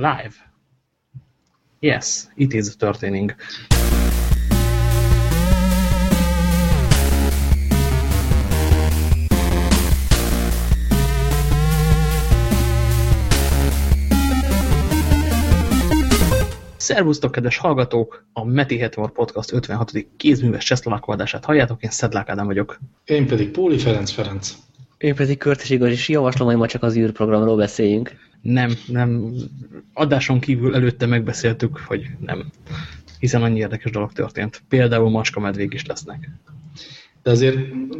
Live. Yes, it is történing. Szervusztok, kedves hallgatók! A Meti Hetvor Podcast 56. kézműves csehszlovák adását halljátok, én Szedlák Ádám vagyok. Én pedig Póli Ferenc Ferenc. Én pedig Körtes Igor, és javaslom, hogy ma csak az űrprogramról beszéljünk. Nem, nem. Adáson kívül előtte megbeszéltük, hogy nem. Hiszen annyi érdekes dolog történt. Például macska medvék is lesznek. De azért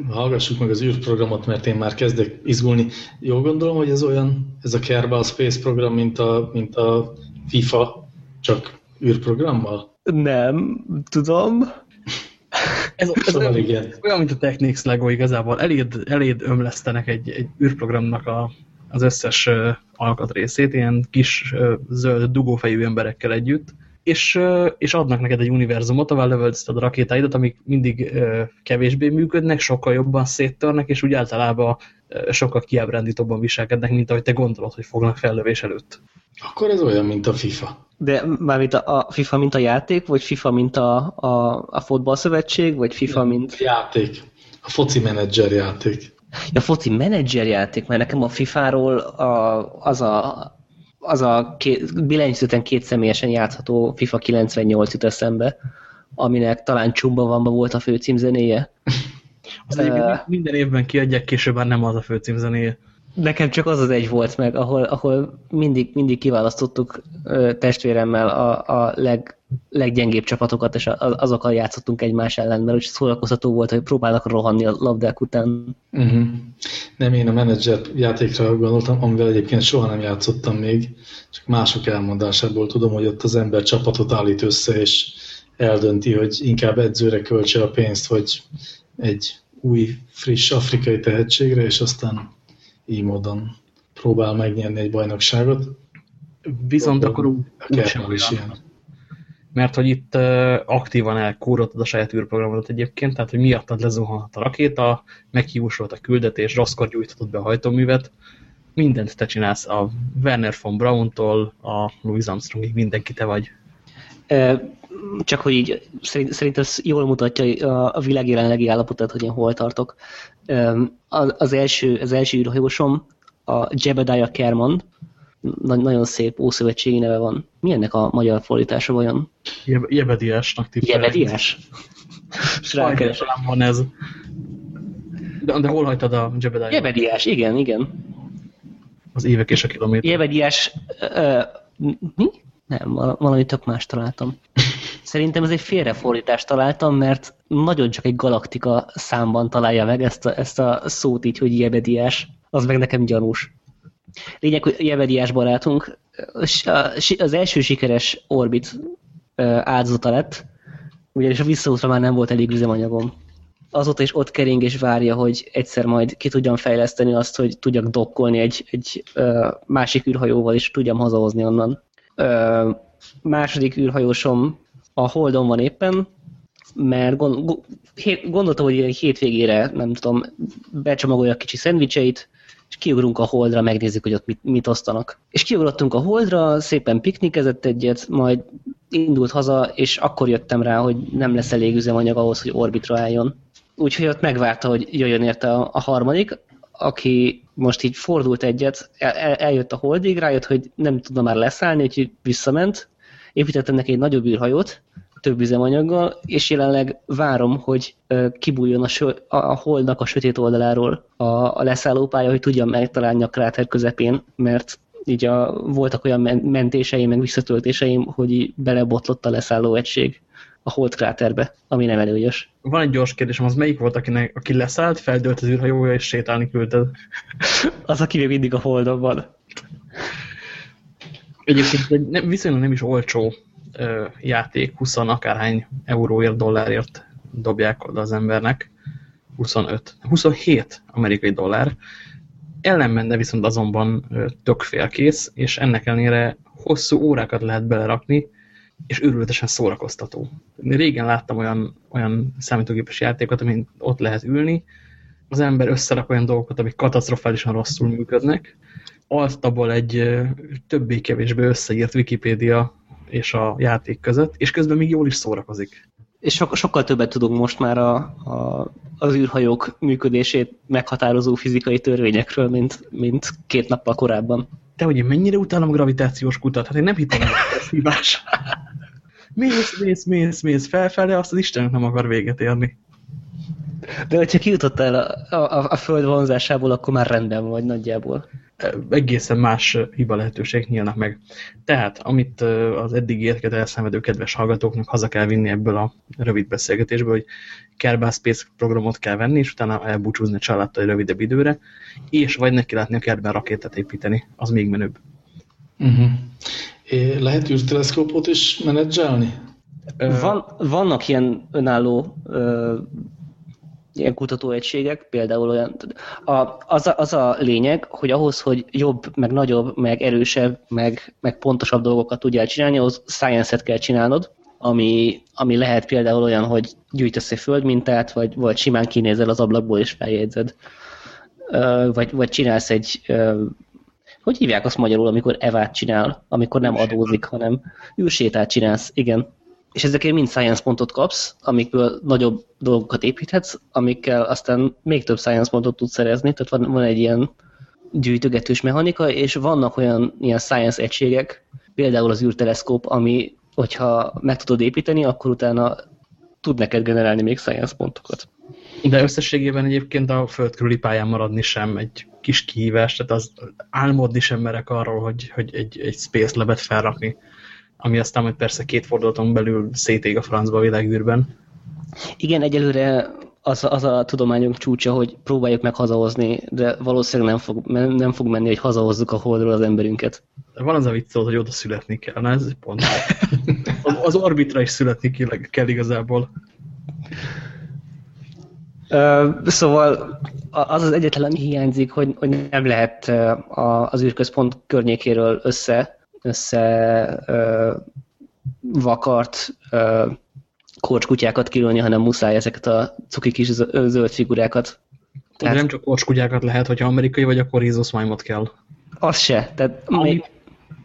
hallgassuk meg az űrprogramot, mert én már kezdek izgulni. Jó gondolom, hogy ez olyan, ez a Kerbal Space program, mint a, mint a FIFA, csak űrprogrammal? Nem, tudom. Ez, ez szóval olyan, igen. olyan, mint a Technics Lego igazából. Eléd, eléd ömlesztenek egy, egy űrprogramnak a, az összes alkatrészét, ilyen kis zöld dugófejű emberekkel együtt, és, és adnak neked egy univerzumot, ahol lövöldözted a rakétáidat, amik mindig kevésbé működnek, sokkal jobban széttörnek, és úgy általában sokkal kiábrándítóbban viselkednek, mint ahogy te gondolod, hogy fognak fellövés előtt. Akkor ez olyan, mint a FIFA. De mármint a, a FIFA mint a játék, vagy FIFA mint a, a, a fotballszövetség, vagy FIFA mint... Játék. A foci menedzser játék. A foci menedzser játék, mert nekem a FIFA-ról a, az a, az a két, billentyűzeten két személyesen játszható FIFA 98 jut eszembe, aminek talán Csumba van volt a főcímzenéje. Azt uh, minden évben kiadják, később már nem az a főcímzenéje. Nekem csak az az egy volt meg, ahol, ahol mindig, mindig kiválasztottuk testvéremmel a, a leg, leggyengébb csapatokat, és azokkal játszottunk egymás ellen, mert úgy szórakoztató volt, hogy próbálnak rohanni a labdák után. Uh -huh. Nem, én a menedzser játékra gondoltam, amivel egyébként soha nem játszottam még, csak mások elmondásából tudom, hogy ott az ember csapatot állít össze, és eldönti, hogy inkább edzőre költse a pénzt, vagy egy új, friss afrikai tehetségre, és aztán így módon próbál megnyerni egy bajnokságot. Viszont akkor úgy, úgy sem is ilyen. Mert hogy itt aktívan elkúroltad a saját űrprogramodat egyébként, tehát hogy miattad lezuhanhat a rakéta, meghiúsolt a küldetés, rosszkor gyújthatod be a hajtóművet, mindent te csinálsz, a Werner von Braun-tól a Louis Armstrongig mindenki te vagy. Csak hogy így szerint, szerint ez jól mutatja a világ jelenlegi állapotát, hogy én hol tartok. Az első, az első űrhajósom a Jebediah Kerman, nagyon szép ószövetségi neve van. Mi ennek a magyar fordítása vajon? Je Jebediásnak tippelek. Jebediás? Sajnos van ez. De, de hol hagytad a Jebediah? Jebediás, igen, igen. Az évek és a kilométer. Jebediás, uh, mi? Nem, valami tök más találtam. Szerintem ez egy félrefordítást találtam, mert nagyon csak egy galaktika számban találja meg ezt a, ezt a szót így, hogy jebediás. Az meg nekem gyanús. Lényeg, hogy jebediás barátunk az első sikeres Orbit áldozata lett, ugyanis a visszaútra már nem volt elég üzemanyagom. Azóta is ott kering és várja, hogy egyszer majd ki tudjam fejleszteni azt, hogy tudjak dokkolni egy, egy másik űrhajóval, és tudjam hazahozni onnan. második űrhajósom a Holdon van éppen, mert gond, gondoltam, hogy egy hétvégére, nem tudom, becsomagolja a kicsi szendvicseit, és kiugrunk a Holdra, megnézzük, hogy ott mit, mit osztanak. És kiugrottunk a Holdra, szépen piknikezett egyet, majd indult haza, és akkor jöttem rá, hogy nem lesz elég üzemanyag ahhoz, hogy orbitra álljon. Úgyhogy ott megvárta, hogy jöjjön érte a, a harmadik, aki most így fordult egyet, el, eljött a holdig, rájött, hogy nem tudna már leszállni, úgyhogy visszament, építettem neki egy nagyobb űrhajót, több üzemanyaggal, és jelenleg várom, hogy kibújjon a, sö, a holdnak a sötét oldaláról a, a leszállópálya, hogy tudjam megtalálni a kráter közepén, mert így a, voltak olyan mentéseim, meg visszatöltéseim, hogy belebotlott a leszálló egység a hold kráterbe, ami nem előjös. Van egy gyors kérdésem, az melyik volt, akinek, aki leszállt, feldőlt az űrhajója és sétálni küldted? az, aki még mindig a holdon van. Egyébként viszonylag nem is olcsó játék, 20 akárhány euróért, dollárért dobják oda az embernek. 25, 27 amerikai dollár. Ellenmenne viszont azonban tök félkész, és ennek ellenére hosszú órákat lehet belerakni, és őrületesen szórakoztató. Régen láttam olyan, olyan számítógépes játékot, amin ott lehet ülni, az ember összerak olyan dolgokat, amik katasztrofálisan rosszul működnek, altaból egy többé-kevésbé összeírt Wikipédia és a játék között, és közben még jól is szórakozik. És so sokkal többet tudunk most már a, a, az űrhajók működését meghatározó fizikai törvényekről, mint, mint két nappal korábban. Te hogy én mennyire utálom a gravitációs kutat? Hát én nem hittem, hogy ez hibás. mész, mész, mész, mész felfele, azt az Istennek nem akar véget érni. De hogyha kijutottál a, a, a föld vonzásából, akkor már rendben vagy nagyjából. Egészen más hiba lehetőségek nyílnak meg. Tehát, amit az eddig érket elszenvedő kedves hallgatóknak haza kell vinni ebből a rövid beszélgetésből, hogy Kerbal Space programot kell venni, és utána elbúcsúzni a családtal egy rövidebb időre, és vagy neki látni a kertben rakétát építeni, az még menőbb. Uh mhm. -huh. Lehet űrteleszkópot is menedzselni? Van, vannak ilyen önálló ilyen kutatóegységek, például olyan, a, az, a, az a lényeg, hogy ahhoz, hogy jobb, meg nagyobb, meg erősebb, meg, meg pontosabb dolgokat tudjál csinálni, ahhoz science-et kell csinálnod, ami, ami lehet például olyan, hogy gyűjtesz egy földmintát, vagy, vagy simán kinézel az ablakból és feljegyzed. Vagy, vagy csinálsz egy, hogy hívják azt magyarul, amikor evát csinál, amikor nem adózik, hanem űrsétát csinálsz, igen és ezekért mind science pontot kapsz, amikből nagyobb dolgokat építhetsz, amikkel aztán még több science pontot tudsz szerezni, tehát van, van egy ilyen gyűjtögetős mechanika, és vannak olyan ilyen science egységek, például az űrteleszkóp, ami, hogyha meg tudod építeni, akkor utána tud neked generálni még science pontokat. De összességében egyébként a föld körüli pályán maradni sem egy kis kihívás, tehát az álmodni sem merek arról, hogy, hogy egy, egy space lebet felrakni ami aztán majd persze két fordulaton belül szétég a francba a világűrben. Igen, egyelőre az, az a tudományunk csúcsa, hogy próbáljuk meg hazahozni, de valószínűleg nem fog, nem fog menni, hogy hazahozzuk a holdról az emberünket. Van az a vicc, hogy oda születni kell. Na ez pont. Az orbitra is születni kell igazából. Uh, szóval az az egyetlen, ami hiányzik, hogy, hogy nem lehet az űrközpont környékéről össze össze ö, vakart ö, korcskutyákat kilőni, hanem muszáj ezeket a cuki kis zöld figurákat. Tehát nem csak korcskutyákat lehet, hogyha amerikai vagy, akkor Rhézosmájmot kell. Az se. Tehát Ami még...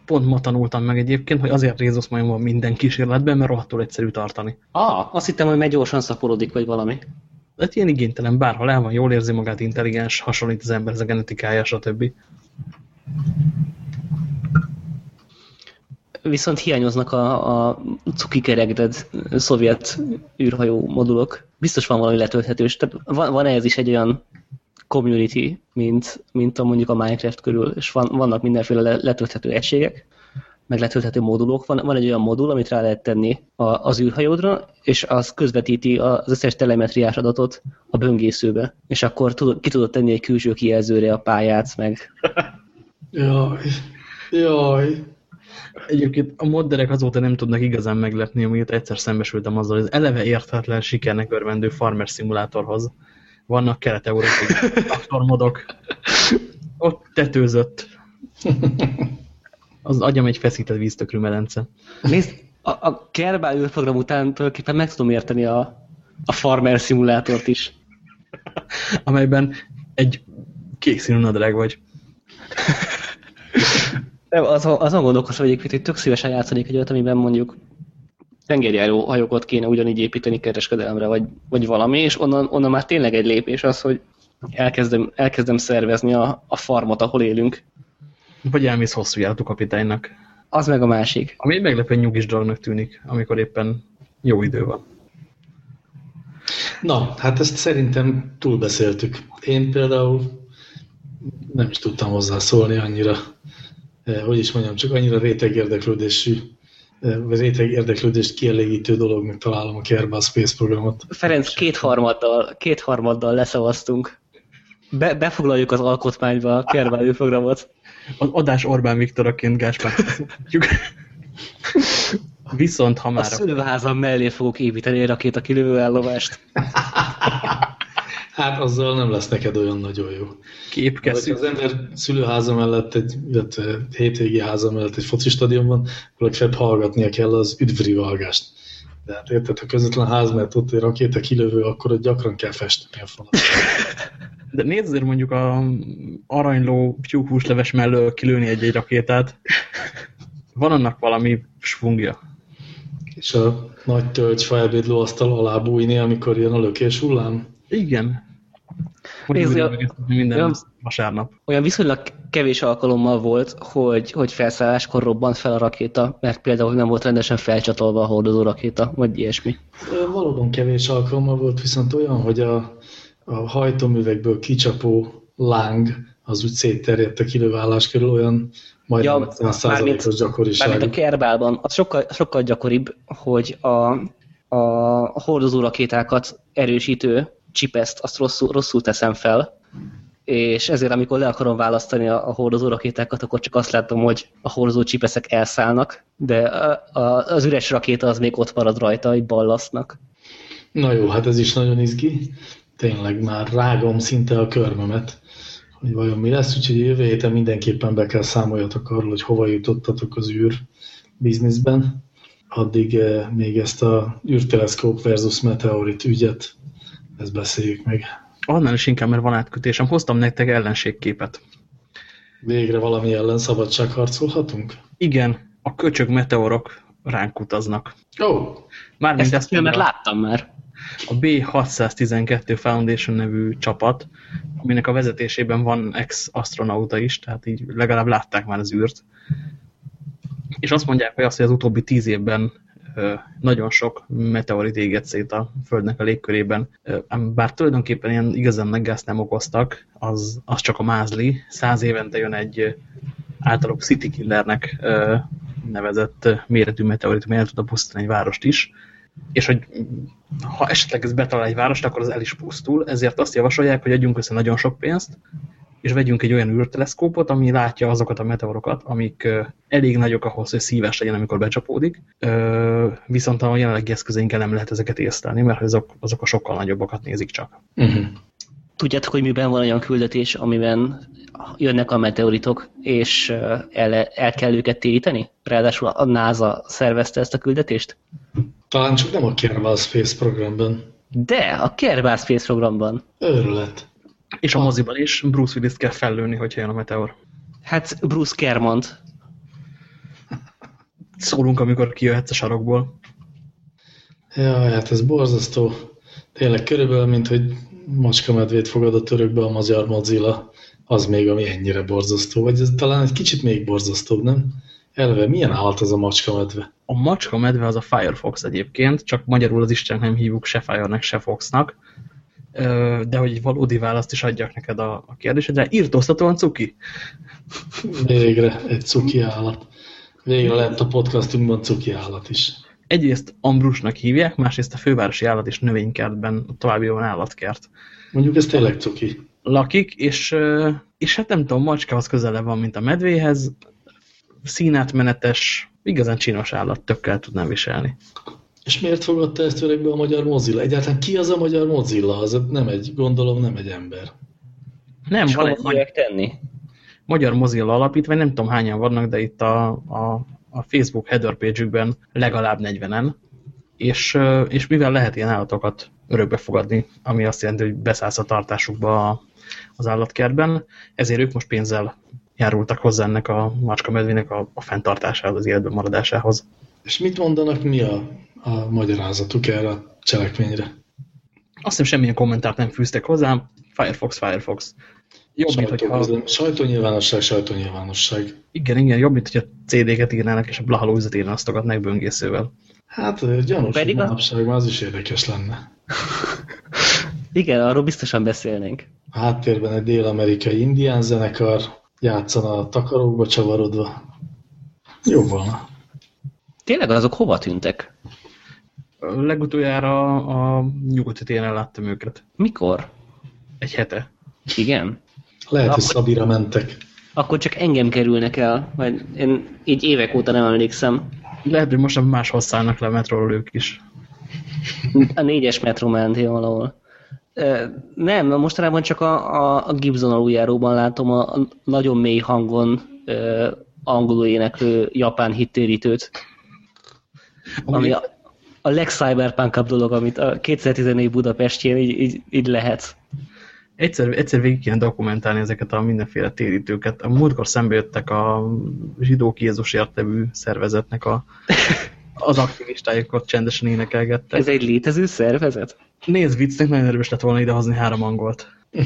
Pont ma tanultam meg egyébként, hogy azért Rhézosmájm van minden kísérletben, mert rohadtul egyszerű tartani. Ah, azt hittem, hogy megy gyorsan szaporodik, vagy valami. Hát ilyen igénytelen, bárhol el van, jól érzi magát, intelligens, hasonlít az ember, ez a genetikája, stb. Viszont hiányoznak a, a cukikeregded szovjet űrhajó modulok. Biztos van valami letölthetős. Tehát van, van ez is egy olyan community, mint, mint a mondjuk a Minecraft körül, és van, vannak mindenféle letölthető egységek, meg letölthető modulok. Van, van egy olyan modul, amit rá lehet tenni a, az űrhajódra, és az közvetíti az összes telemetriás adatot a böngészőbe, és akkor tud, ki tudod tenni egy külső kijelzőre a pályát, meg... Jaj, jaj. Egyébként a modderek azóta nem tudnak igazán meglepni, amiért egyszer szembesültem azzal, hogy az eleve érthetetlen sikernek örvendő farmer szimulátorhoz vannak kelet-európai traktormodok. Ott tetőzött. Az agyam egy feszített víztökrű medence. Nézd, a, a Kerbal űrprogram után tulajdonképpen meg tudom érteni a, a farmer szimulátort is. Amelyben egy kék színű nadrág vagy. Nem, azon, azon gondolkozom egyébként, hogy tök szívesen játszanék egy olyat, amiben mondjuk tengerjáró hajókat kéne ugyanígy építeni kereskedelemre, vagy, vagy valami, és onnan, onnan már tényleg egy lépés az, hogy elkezdem, elkezdem szervezni a, a farmot, ahol élünk. Vagy elmész hosszú járatú kapitánynak. Az meg a másik. Ami egy meglepően nyugis dolognak tűnik, amikor éppen jó idő van. Na, hát ezt szerintem túlbeszéltük. Én például nem is tudtam hozzászólni annyira hogy is mondjam, csak annyira réteg érdeklődésű, eh, vagy réteg érdeklődést kielégítő dolognak találom a Kerbal Space programot. Ferenc, kétharmaddal, kétharmaddal leszavaztunk. Be, befoglaljuk az alkotmányba a Kerbal programot. Az adás Orbán Viktoraként Gáspár. Viszont ha már... A szülőházam mellé fogok építeni a kilövő állomást. Hát azzal nem lesz neked olyan nagyon jó. Képkeszű. Ha az ember szülőháza mellett, egy, illetve hétvégi háza mellett egy foci stadion van, akkor legfeljebb hallgatnia kell az üdvri valgást. De hát érted, ha közvetlen ház, mert ott egy rakéta kilövő, akkor ott gyakran kell festeni a falat. De nézd azért mondjuk a aranyló tyúkhúsleves mellől kilőni egy-egy rakétát. Van annak valami svungja. És a nagy tölgyfa ebédlóasztal alá bújni, amikor jön a lökés hullám? Igen. Nézd, minden olyan, vasárnap. Olyan viszonylag kevés alkalommal volt, hogy, hogy felszálláskor robbant fel a rakéta, mert például nem volt rendesen felcsatolva a hordozó rakéta, vagy ilyesmi. Valóban kevés alkalommal volt, viszont olyan, hogy a, a hajtóművekből kicsapó láng az úgy szétterjedt a kilővállás körül, olyan majdnem ja, 100%-os gyakoriság. Mármint a kerbálban, az sokkal, sokkal gyakoribb, hogy a, a hordozó rakétákat erősítő csipeszt, azt rosszul, rosszul teszem fel, és ezért amikor le akarom választani a, a hordozó rakétákat, akkor csak azt látom, hogy a hordozó csipeszek elszállnak, de a, a, az üres rakéta az még ott marad rajta, egy ballasznak. Na jó, hát ez is nagyon izgi. Tényleg már rágom szinte a körmömet, hogy vajon mi lesz, úgyhogy jövő héten mindenképpen be kell számoljatok arról, hogy hova jutottatok az űr bizniszben. Addig eh, még ezt a űrteleszkóp versus meteorit ügyet, ezt beszéljük meg. Annál is inkább, mert van átkötésem. Hoztam nektek ellenségképet. Végre valami ellen szabadságharcolhatunk? Igen, a köcsög meteorok ránk utaznak. Ó! Oh. Mármint ezt, ezt mert láttam már. A B612 Foundation nevű csapat, aminek a vezetésében van ex-astronauta is, tehát így legalább látták már az űrt. És azt mondják, hogy azt, hogy az utóbbi tíz évben nagyon sok meteorit éget szét a Földnek a légkörében. Bár tulajdonképpen ilyen igazán gáz nem okoztak, az, az csak a mázli. Száz évente jön egy általuk City Killernek nevezett méretű meteorit, el tud pusztítani egy várost is, és hogy ha esetleg ez betalál egy várost, akkor az el is pusztul, ezért azt javasolják, hogy adjunk össze nagyon sok pénzt, és vegyünk egy olyan űrteleszkópot, ami látja azokat a meteorokat, amik elég nagyok ahhoz, hogy szíves legyen, amikor becsapódik, viszont a jelenlegi eszközeinkkel nem lehet ezeket észlelni, mert azok, azok a sokkal nagyobbakat nézik csak. Uh mhm. -huh. Tudjátok, hogy miben van olyan küldetés, amiben jönnek a meteoritok, és el, el kell őket téríteni? Ráadásul a NASA szervezte ezt a küldetést? Talán csak nem a Kerbal Space programban. De, a Kerbal Space programban. Őrület. És a moziban is Bruce Willis kell fellőni, hogyha jön a meteor. Hát Bruce Kermont. Szólunk, amikor kijöhetsz a sarokból. Ja, hát ez borzasztó. Tényleg körülbelül, mint hogy macska-medvét fogad a törökbe a magyar Mozilla, az még ami ennyire borzasztó. Vagy ez talán egy kicsit még borzasztóbb, nem? Elve, milyen állat az a macska-medve? A macska-medve az a Firefox egyébként, csak magyarul az Isten nem hívjuk se Fire-nek, se Foxnak de hogy valódi választ is adjak neked a, a kérdésedre. Írtóztatóan cuki? Végre egy cuki állat. Végre lett a podcastunkban cuki állat is. Egyrészt Ambrusnak hívják, másrészt a fővárosi állat és növénykertben további van állatkert. Mondjuk ez tényleg cuki. Lakik, és, és hát nem tudom, macskához közele van, mint a medvéhez, színátmenetes, igazán csinos állat, tökkel tudnám viselni. És miért fogadta ezt öregbe a magyar Mozilla? Egyáltalán ki az a magyar Mozilla? Az nem egy, gondolom, nem egy ember. Nem, És van egy magyar, tenni? magyar Mozilla alapítvány, nem tudom hányan vannak, de itt a, a, a Facebook header page legalább 40-en, és, és mivel lehet ilyen állatokat örökbe fogadni, ami azt jelenti, hogy beszállsz a tartásukba az állatkertben, ezért ők most pénzzel járultak hozzá ennek a macska medvének a, a fenntartásához, az életben maradásához. És mit mondanak, mi a a magyarázatuk erre a cselekményre. Azt hiszem semmilyen kommentárt nem fűztek hozzám. Firefox, Firefox. Jobb, Sajtó, mint hogyha... Sajtónyilvánosság, sajtónyilvánosság. Igen, igen, jobb, mint hogyha CD-ket írnának, és a blahalózat írnasztogatnak böngészővel. Hát gyanús, Pedig manapság már az is érdekes lenne. igen, arról biztosan beszélnénk. A háttérben egy dél-amerikai indián zenekar játszana a takarókba csavarodva. Jó volna. Tényleg azok hova tűntek? Legutoljára a nyugati téren láttam őket. Mikor? Egy hete. Igen? Lehet, hogy Szabira mentek. Akkor csak engem kerülnek el, vagy én így évek óta nem emlékszem. Lehet, hogy most máshol szállnak le a metróról ők is. A négyes metró mentél valahol. Nem, mostanában csak a, a, a Gibson aluljáróban látom a, a nagyon mély hangon angolul éneklő japán hittérítőt. Ami, ami, a legcyberpunkabb dolog, amit a 2014 Budapestjén így, így, így lehet. Egyszer, egyszer végig kéne dokumentálni ezeket a mindenféle térítőket. A múltkor szembe jöttek a zsidók Jézusért nevű szervezetnek a, az aktivistájukat csendesen énekelgettek. Ez egy létező szervezet? Nézd, viccnek nagyon erős lett volna idehozni három angolt.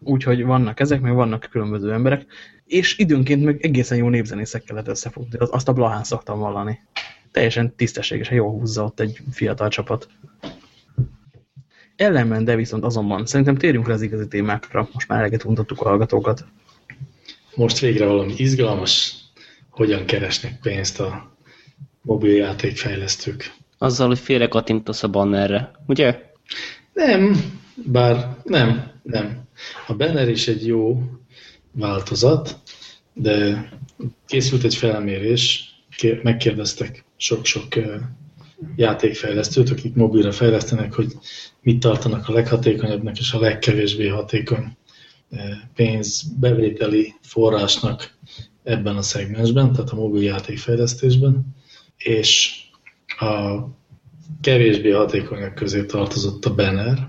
Úgyhogy vannak ezek, meg vannak különböző emberek, és időnként meg egészen jó népzenészekkel lehet összefogni. Azt a Blahán szoktam vallani. Teljesen tisztességesen jól húzza ott egy fiatal csapat. Ellenben, de viszont azonban szerintem térjünk le az igazi témákra. Most már eleget untattuk a hallgatókat. Most végre valami izgalmas, hogyan keresnek pénzt a mobiljátékfejlesztők. Azzal, hogy félre kattintasz a bannerre, ugye? Nem, bár nem, nem. A banner is egy jó változat, de készült egy felmérés, megkérdeztek sok-sok játékfejlesztőt, akik mobilra fejlesztenek, hogy mit tartanak a leghatékonyabbnak és a legkevésbé hatékony pénzbevételi forrásnak ebben a szegmensben, tehát a mobil játékfejlesztésben, és a kevésbé hatékonyak közé tartozott a banner.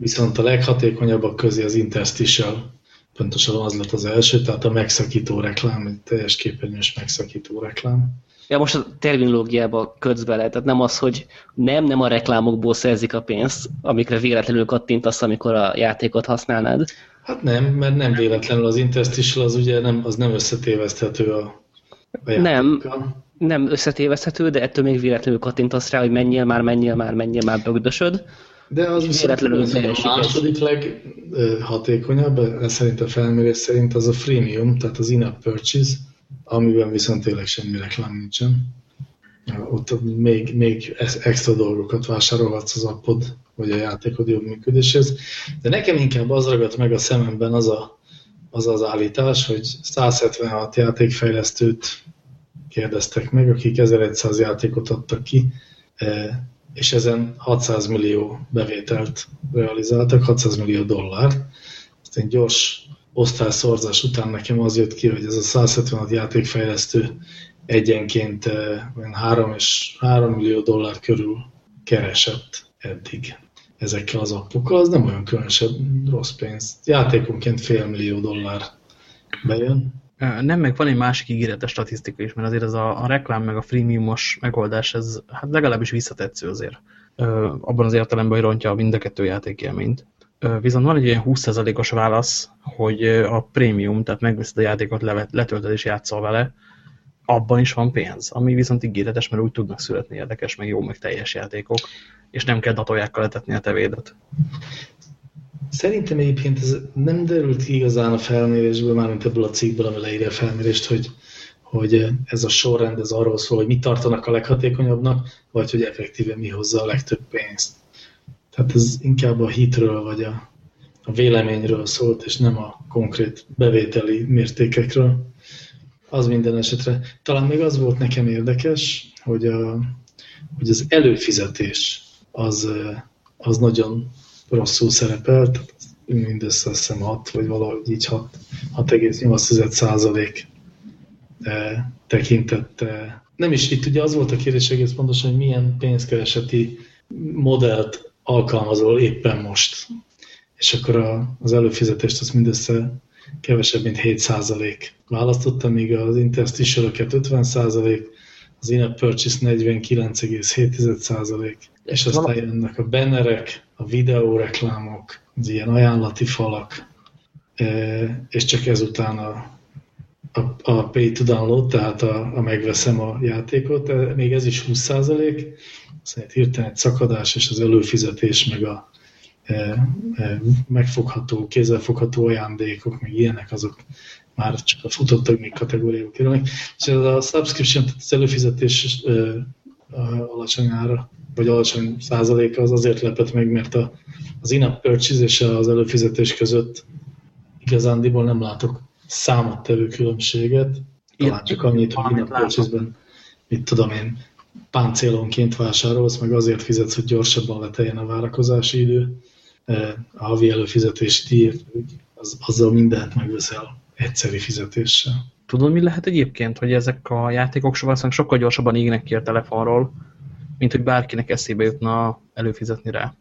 Viszont a leghatékonyabbak közé az interstitial, pontosan az lett az első, tehát a megszakító reklám, egy teljes képernyős megszakító reklám. Ja, most a terminológiába kötsz bele, tehát nem az, hogy nem, nem a reklámokból szerzik a pénzt, amikre véletlenül kattintasz, amikor a játékot használnád. Hát nem, mert nem véletlenül az interstitial az ugye nem, az nem összetéveszthető a, a Nem, nem összetéveszthető, de ettől még véletlenül kattintasz rá, hogy menjél már, menjél már, menjél már, bögdösöd. De az viszont a második leghatékonyabb, szerint a felmérés szerint az a freemium, tehát az in-app purchase, amiben viszont tényleg semmi reklám nincsen. Ott még, még extra dolgokat vásárolhatsz az appod, vagy a játékod jobb működéshez. De nekem inkább az ragadt meg a szememben az a, az, az állítás, hogy 176 játékfejlesztőt kérdeztek meg, akik 1100 játékot adtak ki, és ezen 600 millió bevételt realizáltak, 600 millió dollár. Ezt egy gyors osztályszorzás után nekem az jött ki, hogy ez a 176 játékfejlesztő egyenként 3 e, és 3 millió dollár körül keresett eddig ezekkel az appokkal, az nem olyan különösebb rossz pénz. Játékonként fél millió dollár bejön. Nem, meg van egy másik ígéretes statisztika is, mert azért ez a, a reklám meg a freemiumos megoldás, ez hát legalábbis visszatetsző azért. Abban az értelemben, hogy rontja mind a kettő játékélményt. Viszont van egy ilyen 20%-os válasz, hogy a prémium, tehát megveszed a játékot, letöltöd és játszol vele, abban is van pénz, ami viszont ígéretes, mert úgy tudnak születni érdekes, meg jó, meg teljes játékok, és nem kell datójákkal letetni a tevédet. Szerintem egyébként ez nem derült igazán a felmérésből, mármint ebből a cikkből, ami leírja a felmérést, hogy, hogy ez a sorrend ez arról szól, hogy mit tartanak a leghatékonyabbnak, vagy hogy effektíve mi hozza a legtöbb pénzt. Tehát ez inkább a hitről, vagy a, a véleményről szólt, és nem a konkrét bevételi mértékekről. Az minden esetre. Talán még az volt nekem érdekes, hogy, a, hogy az előfizetés az, az nagyon rosszul szerepelt, mindössze azt hiszem 6, vagy valahogy így 6,8 százalék e, tekintette. Nem is itt ugye az volt a kérdés egész pontosan, hogy milyen pénzkereseti modellt alkalmazol éppen most. És akkor a, az előfizetést az mindössze kevesebb, mint 7 százalék választotta, míg az interstitial 50 százalék, az in-app purchase 49,7 százalék, és aztán jönnek a bannerek, a videóreklámok, az ilyen ajánlati falak, e, és csak ezután a, a, a pay to download, tehát a, a megveszem a játékot, még ez is 20 százalék, szerint hirtelen egy szakadás, és az előfizetés, meg a e, e, megfogható, kézzelfogható ajándékok, meg ilyenek, azok már csak a futottak még kategóriába kerülnek. És ez a subscription, tehát az előfizetés alacsony ára vagy alacsony százaléka az azért lepett meg, mert a, az in-app purchase és az előfizetés között igazándiból nem látok számottevő különbséget. Talán csak annyit, hogy in-app purchase-ben, mit tudom én, páncélonként vásárolsz, meg azért fizetsz, hogy gyorsabban leteljen a várakozási idő. E, a havi előfizetési díjért, az, azzal mindent megveszel egyszeri fizetéssel. Tudod, mi lehet egyébként, hogy ezek a játékok sokkal gyorsabban égnek ki a telefonról, mint hogy bárkinek eszébe jutna előfizetni rá.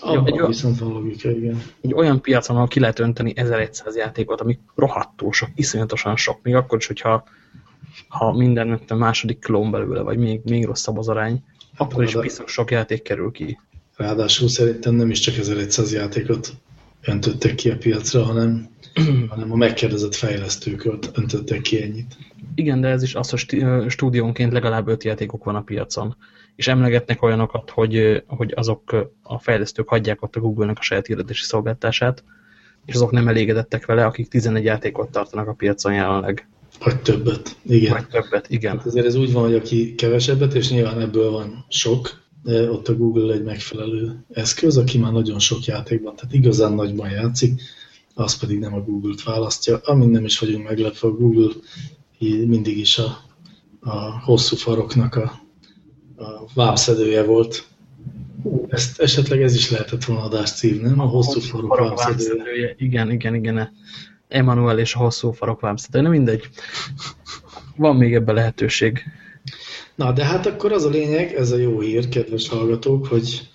Abban egy, viszont van logika, igen. Egy olyan piacon, ahol ki lehet önteni 1100 játékot, ami rohadtó sok, iszonyatosan sok, még akkor is, hogyha ha minden a második klón belőle, vagy még, még rosszabb az arány, akkor is biztos sok játék kerül ki. Ráadásul szerintem nem is csak 1100 játékot öntöttek ki a piacra, hanem, hanem a megkérdezett fejlesztőket öntöttek ki ennyit. Igen, de ez is az, hogy stúdiónként legalább öt játékok van a piacon. És emlegetnek olyanokat, hogy, hogy azok a fejlesztők hagyják ott a Google-nek a saját hirdetési szolgáltását, és azok nem elégedettek vele, akik 11 játékot tartanak a piacon jelenleg. Vagy többet, igen. Vagy többet, igen. Hát ezért ez úgy van, hogy aki kevesebbet, és nyilván ebből van sok, de ott a Google egy megfelelő eszköz, aki már nagyon sok játékban, tehát igazán nagyban játszik, az pedig nem a Google-t választja. Amin nem is vagyunk meglepve, a Google mindig is a, a hosszú faroknak a, a vámszedője volt. Ezt esetleg ez is lehetett volna adás cím, nem? A hosszú, farok, vámszedője. Igen, igen, igen. Emanuel és a hosszú farok vámszedője. Nem mindegy. Van még ebben lehetőség. Na, de hát akkor az a lényeg, ez a jó hír, kedves hallgatók, hogy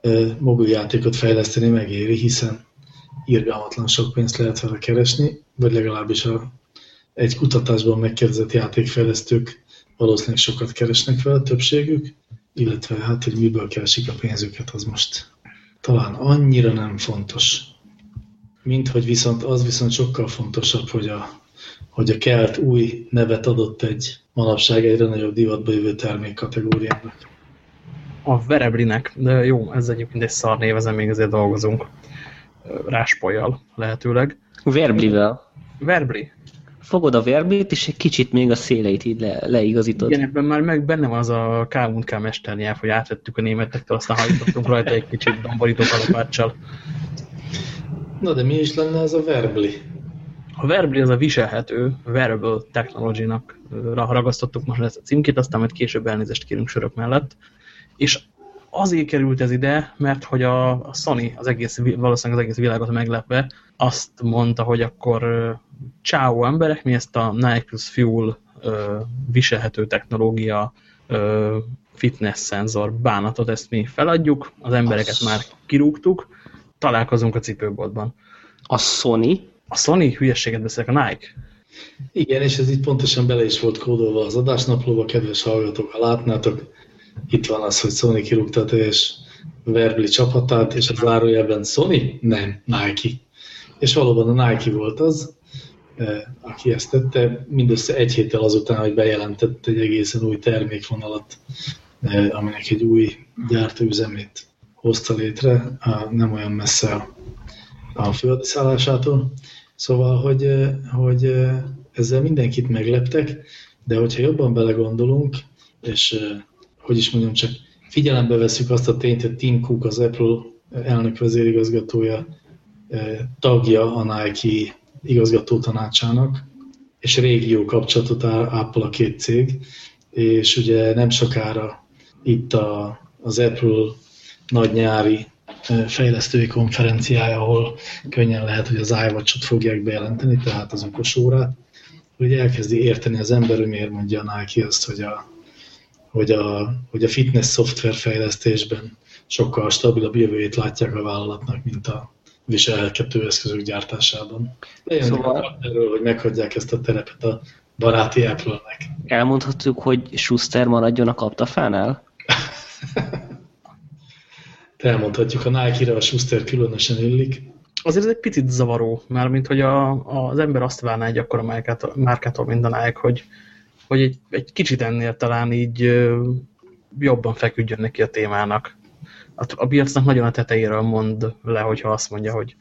e, mobiljátékot fejleszteni megéri, hiszen irgalmatlan sok pénzt lehet vele keresni, vagy legalábbis a egy kutatásban megkérdezett játékfejlesztők valószínűleg sokat keresnek vele, többségük, illetve hát, hogy miből keresik a pénzüket, az most talán annyira nem fontos. Mint hogy viszont az viszont sokkal fontosabb, hogy a, hogy a kelt új nevet adott egy manapság egyre nagyobb divatba jövő termékkategóriának. A Vereblinek, de jó, ez egyébként egy szar név, ezen még azért dolgozunk. Ráspolyjal lehetőleg. Verblivel. Verbli, fogod a verbét, és egy kicsit még a széleit így le, leigazítod. Igen, ebben már meg benne van az a K.U.N.K. mesternyelv, hogy átvettük a németektől, aztán hajtottunk rajta egy kicsit domborító kalapáccsal. Na de mi is lenne ez a verbli? A verbli az a viselhető wearable technology-nak ragasztottuk most ezt a címkét, aztán majd később elnézést kérünk sörök mellett. És azért került ez ide, mert hogy a Sony az egész, valószínűleg az egész világot meglepve azt mondta, hogy akkor csáó emberek, mi ezt a Nike Plus Fuel viselhető technológia fitness szenzor bánatot, ezt mi feladjuk, az embereket már kirúgtuk, találkozunk a cipőboltban. A Sony? A Sony hülyességet beszélek, a Nike. Igen, és ez itt pontosan bele is volt kódolva az adásnaplóba, kedves hallgatók, ha látnátok, itt van az, hogy Sony kirúgta a teljes Verbli csapatát, és az zárójelben Sony? Nem, Nike. És valóban a Nike volt az, eh, aki ezt tette, mindössze egy héttel azután, hogy bejelentett egy egészen új termékvonalat, eh, aminek egy új gyártóüzemét hozta létre, nem olyan messze a főadiszállásától. Szóval, hogy, eh, hogy ezzel mindenkit megleptek, de hogyha jobban belegondolunk, és hogy is mondjam, csak figyelembe veszük azt a tényt, hogy Tim Cook, az Apple elnök vezérigazgatója, eh, tagja a Nike igazgató tanácsának, és régió kapcsolatot ápol a két cég, és ugye nem sokára itt a, az Apple nagy nyári eh, fejlesztői konferenciája, ahol könnyen lehet, hogy az iWatch-ot fogják bejelenteni, tehát az okos órát, hogy elkezdi érteni az ember, hogy miért mondja a Nike azt, hogy a, hogy a, hogy a fitness szoftver fejlesztésben sokkal stabilabb jövőjét látják a vállalatnak, mint a viselhető eszközök gyártásában. Legyen szóval... erről, hogy meghagyják ezt a terepet a baráti Apple-nek. Elmondhatjuk, hogy Schuster maradjon a kaptafánál? Elmondhatjuk, a Nike-ra a Schuster különösen illik. Azért ez egy picit zavaró, mert mint hogy a, az ember azt várná egy akkora márkától, a Nike, hogy, hogy egy, egy kicsit ennél talán így jobban feküdjön neki a témának. A, a piacnak nagyon a tetejéről mond le, hogyha azt mondja, hogy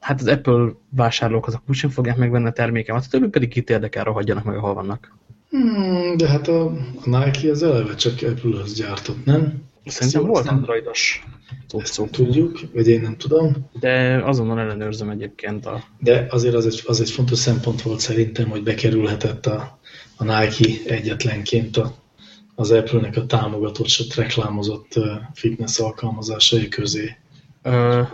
hát az Apple vásárlók azok úgysem fogják megvenni a termékemet, a többi pedig kit érdekel, rohadjanak meg, ahol vannak. Hmm, de hát a, a Nike az eleve csak Apple-höz gyártott, nem? Szerintem volt androidos cuccuk. Ezt tudjuk, vagy én nem tudom. De azonnal ellenőrzöm egyébként a... De azért az egy, az egy fontos szempont volt szerintem, hogy bekerülhetett a, a Nike egyetlenként a, az Apple-nek a támogatott, sőt reklámozott fitness alkalmazásai közé.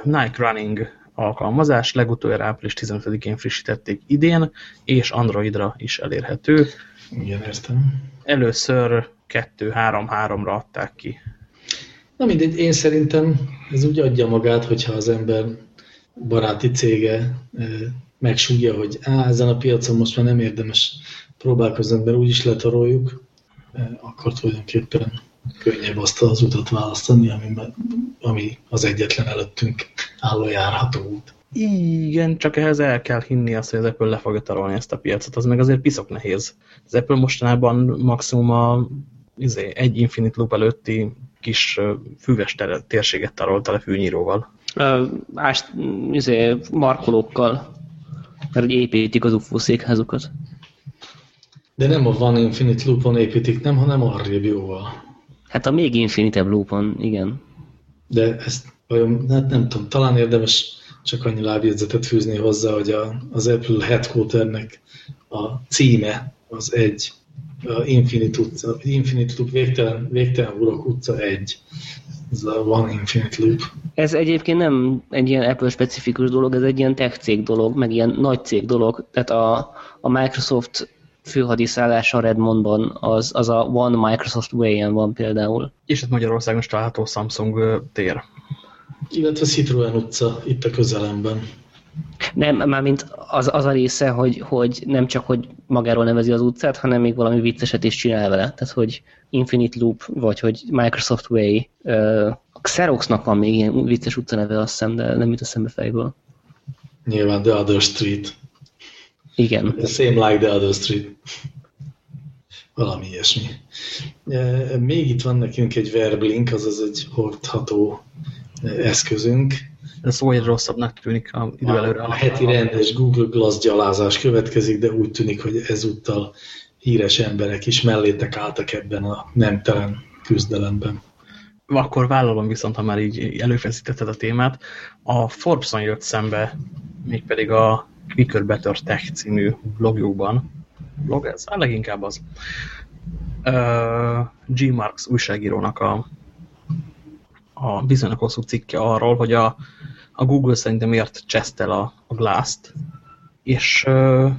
Nike Running alkalmazás, legutoljára április 15-én frissítették idén, és Androidra is elérhető. Igen, értem. Először 2-3-3-ra adták ki. Na mindegy, én szerintem ez úgy adja magát, hogyha az ember baráti cége megsúgja, hogy á, ezen a piacon most már nem érdemes próbálkozni, mert úgyis letaroljuk, akkor tulajdonképpen könnyebb azt az utat választani, ami, ami az egyetlen előttünk álló járható út. Igen, csak ehhez el kell hinni azt, hogy az Apple le fogja tarolni ezt a piacot, az meg azért piszok nehéz. Az Apple mostanában maximum a, izé, egy Infinite Loop előtti kis füves térséget tarolta le fűnyíróval. Ást, izé, markolókkal, mert építik az UFO székházukat. De nem a One Infinite Loopon építik, nem, hanem arrébb jóval. Hát a még infinite loopon, igen. De ezt vajon, hát nem tudom, talán érdemes csak annyi lábjegyzetet fűzni hozzá, hogy a, az Apple headquarternek a címe az egy, a Infinite, utca, Infinite Loop, végtelen, végtelen urok utca egy. Ez a One Infinite Loop. Ez egyébként nem egy ilyen Apple specifikus dolog, ez egy ilyen tech cég dolog, meg ilyen nagy cég dolog. Tehát a, a Microsoft főhadiszállása Redmondban, az, az a One Microsoft Way-en van például. És itt Magyarországon is található Samsung tér. Illetve Citroen utca itt a közelemben. Nem, mármint az, az a része, hogy, hogy nem csak, hogy magáról nevezi az utcát, hanem még valami vicceset is csinál vele. Tehát, hogy Infinite Loop, vagy hogy Microsoft Way. A Xeroxnak van még ilyen vicces utca neve, azt hiszem, de nem jut eszembe fejből. Nyilván The Other Street. Igen. The same like the other street. Valami ilyesmi. Még itt van nekünk egy verblink, azaz egy hordható eszközünk. Ez egy rosszabbnak tűnik a idő előre. A, a heti rendes Google Glass gyalázás következik, de úgy tűnik, hogy ezúttal híres emberek is mellétek álltak ebben a nemtelen küzdelemben. Akkor vállalom viszont, ha már így előfeszítetted a témát, a Forbes-on jött szembe, mégpedig a Quicker Better Tech című blogjukban, blog ez? Hát leginkább az. G. Marks újságírónak a, a bizonyos hosszú cikke arról, hogy a, a Google szerintem miért csesztel a, a Glass-t, és,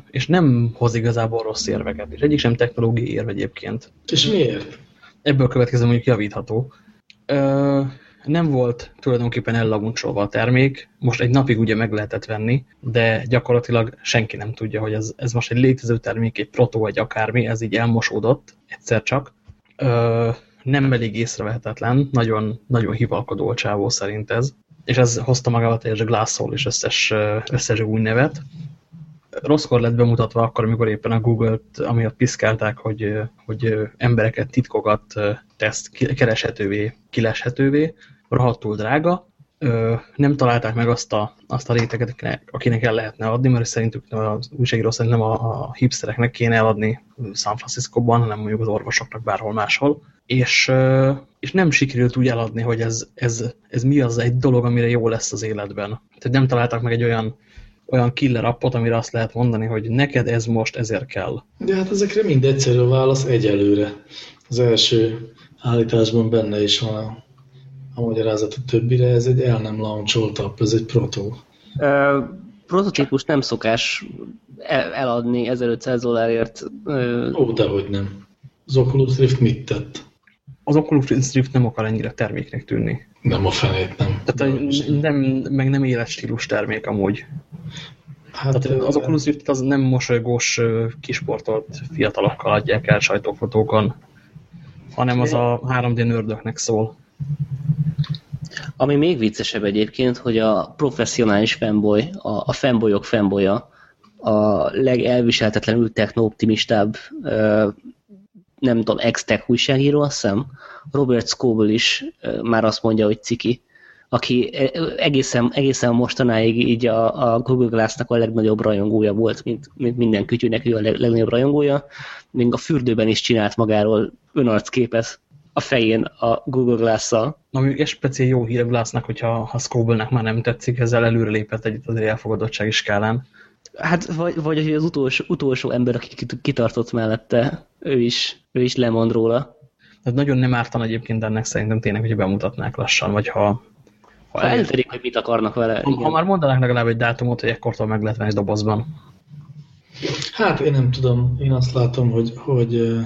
és nem hoz igazából rossz érveket, és egyik sem technológiai érve egyébként. És miért? Ebből következő mondjuk javítható. Nem volt tulajdonképpen ellaguncsolva a termék, most egy napig ugye meg lehetett venni, de gyakorlatilag senki nem tudja, hogy ez, ez most egy létező termék, egy proto vagy akármi, ez így elmosódott egyszer csak. Ö, nem elég észrevehetetlen, nagyon, nagyon hivalkodó a csávó szerint ez, és ez hozta magával teljes Glassol és összes, összes új nevet. Rosszkor lett bemutatva akkor, amikor éppen a Google-t amiatt piszkálták, hogy, hogy embereket, titkokat tesz kereshetővé, kileshetővé, rohadtul drága, nem találták meg azt a, azt a réteget, akinek el lehetne adni, mert szerintük az újságíró szerint nem a, a hipstereknek kéne eladni San Francisco-ban, hanem mondjuk az orvosoknak bárhol máshol. És, és nem sikerült úgy eladni, hogy ez, ez, ez mi az egy dolog, amire jó lesz az életben. Tehát nem találtak meg egy olyan, olyan killer appot, amire azt lehet mondani, hogy neked ez most ezért kell. De hát ezekre mind egyszerű a válasz egyelőre. Az első állításban benne is van a magyarázat a többire, ez egy el nem launcholt app, ez egy proto. Uh, prototípus nem szokás el eladni 1500 dollárért. Uh... Ó, dehogy nem. Az Oculus Rift mit tett? Az Oculus Rift nem akar ennyire terméknek tűnni. Nem a fenét, nem. Tehát nem, meg nem éles stílus termék amúgy. Hát, Tehát az Oculus Rift az nem mosolygós, kisportolt fiatalokkal adják el sajtófotókon, hanem az a 3D nördöknek szól. Ami még viccesebb egyébként, hogy a professzionális fanboy, a, a fanboyok fanboya, a legelviselhetetlenül techno-optimistább, nem tudom, ex-tech újságíró, azt hiszem, Robert Scoble is már azt mondja, hogy ciki, aki egészen, egészen mostanáig így a, a Google Glass-nak a legnagyobb rajongója volt, mint, mint minden kütyűnek ő a legnagyobb rajongója, még a fürdőben is csinált magáról önarcképet, a fején a Google Glass-szal. Ami egy speciál jó hír Glassnak, hogyha ha Scoble-nek már nem tetszik, ezzel előre lépett egy az elfogadottsági skálán. Hát, vagy, vagy hogy az utolsó, utolsó ember, aki kitartott mellette, ő is, ő is lemond róla. Tehát nagyon nem ártan egyébként ennek szerintem tényleg, hogy bemutatnák lassan, vagy ha, Ha elterik, hogy mit akarnak vele. Ha, ha már mondanak legalább egy dátumot, hogy ekkortól meg lehet venni dobozban. Hát én nem tudom, én azt látom, hogy, hogy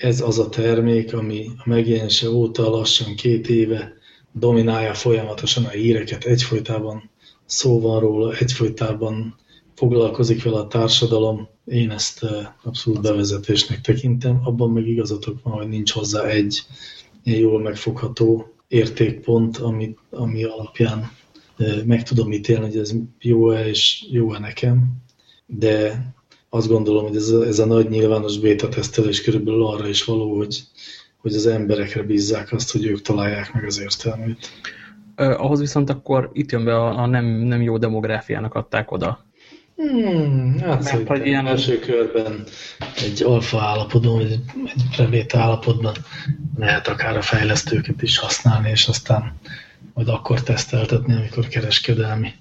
ez az a termék, ami a megjelenése óta lassan két éve dominálja folyamatosan a híreket, egyfolytában szó van róla, egyfolytában foglalkozik vele a társadalom. Én ezt abszolút bevezetésnek tekintem. Abban meg igazatok van, hogy nincs hozzá egy jól megfogható értékpont, ami, ami alapján meg tudom ítélni, hogy ez jó-e és jó-e nekem, de azt gondolom, hogy ez a, ez a nagy nyilvános beta tesztelés körülbelül arra is való, hogy, hogy az emberekre bízzák azt, hogy ők találják meg az értelmét. Eh, ahhoz viszont akkor itt jön be a, a nem, nem jó demográfiának adták oda. Hmm, hát Mert, hogy ilyen első körben egy alfa állapotban, vagy egy prevét állapotban lehet akár a fejlesztőket is használni, és aztán majd akkor teszteltetni, amikor kereskedelmi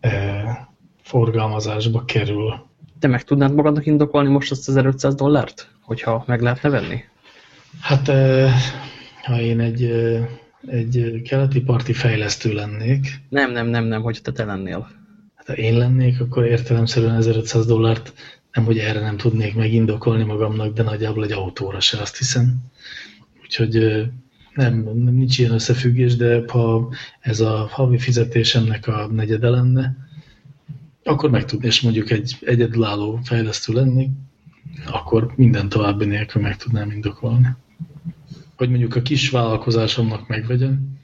eh, forgalmazásba kerül. Te meg tudnád magadnak indokolni most azt az 1500 dollárt, hogyha meg lehetne venni? Hát, ha én egy, egy keleti parti fejlesztő lennék. Nem, nem, nem, nem, hogy te te lennél. Hát, ha én lennék, akkor értelemszerűen 1500 dollárt nem, hogy erre nem tudnék megindokolni magamnak, de nagyjából egy autóra se, azt hiszem. Úgyhogy nem, nem nincs ilyen összefüggés, de ha ez a havi fizetésemnek a negyede lenne, akkor meg tudni, és mondjuk egy egyedülálló fejlesztő lenni, akkor minden további nélkül meg tudnám indokolni. Hogy mondjuk a kis vállalkozásomnak megvegyem,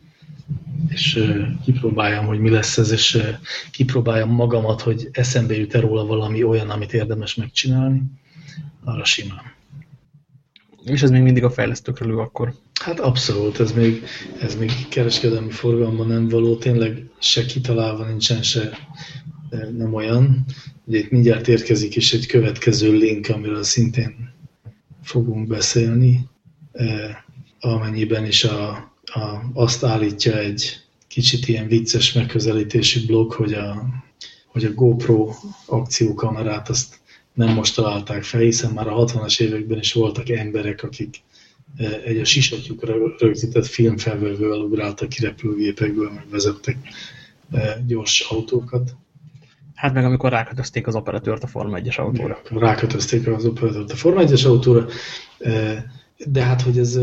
és kipróbáljam, hogy mi lesz ez, és kipróbáljam magamat, hogy eszembe jut-e róla valami olyan, amit érdemes megcsinálni, arra simán. És ez még mindig a fejlesztőkről akkor? Hát abszolút, ez még, ez még kereskedelmi forgalomban nem való, tényleg se kitalálva nincsen, se nem olyan. Ugye itt mindjárt érkezik is egy következő link, amiről szintén fogunk beszélni, amennyiben is a, a, azt állítja egy kicsit ilyen vicces megközelítésű blog, hogy a, hogy a GoPro akciókamerát azt nem most találták fel, hiszen már a 60-as években is voltak emberek, akik egy a sisakjukra rögzített filmfelvevővel ugráltak ki repülőgépekből, meg vezettek gyors autókat. Hát meg amikor rákötözték az operatőrt a Forma 1-es autóra. Rákötözték az operatőrt a Forma 1-es autóra, de hát, hogy ez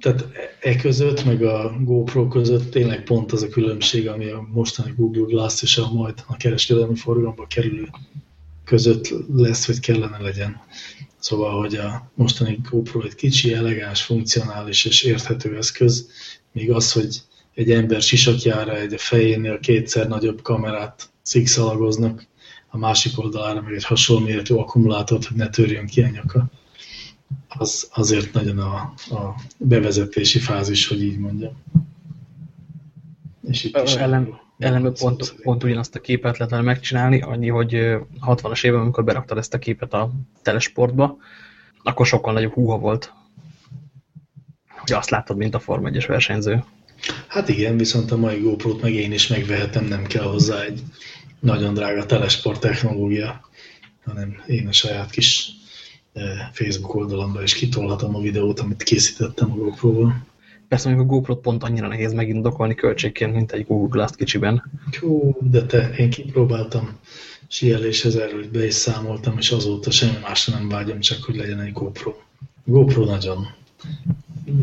tehát e között, meg a GoPro között tényleg pont az a különbség, ami a mostani Google Glass és a majd a kereskedelmi forgalomba kerülő között lesz, vagy kellene legyen. Szóval, hogy a mostani GoPro egy kicsi, elegáns, funkcionális és érthető eszköz, míg az, hogy egy ember sisakjára egy a fejénél kétszer nagyobb kamerát szikszalagoznak, a másik oldalára meg egy hasonló méretű akkumulátort, hogy ne törjön ki a nyaka. Az azért nagyon a, a bevezetési fázis, hogy így mondjam. És itt is ellen, ellenben pont, pont ugyanazt a képet lehet megcsinálni, annyi, hogy 60-as évben, amikor beraktad ezt a képet a telesportba, akkor sokkal nagyobb húha volt. Hogy azt láttad, mint a Form 1 versenyző. Hát igen, viszont a mai GoPro-t meg én is megvehetem, nem kell hozzá egy nagyon drága telesport technológia, hanem én a saját kis eh, Facebook oldalamra is kitolhatom a videót, amit készítettem a GoPro-val. Persze mondjuk a GoPro-t pont annyira nehéz megindokolni költségként, mint egy Google Glass kicsiben. Hú, de te, én kipróbáltam síeléshez erről, be is számoltam, és azóta semmi másra nem vágyom, csak hogy legyen egy GoPro. GoPro nagyon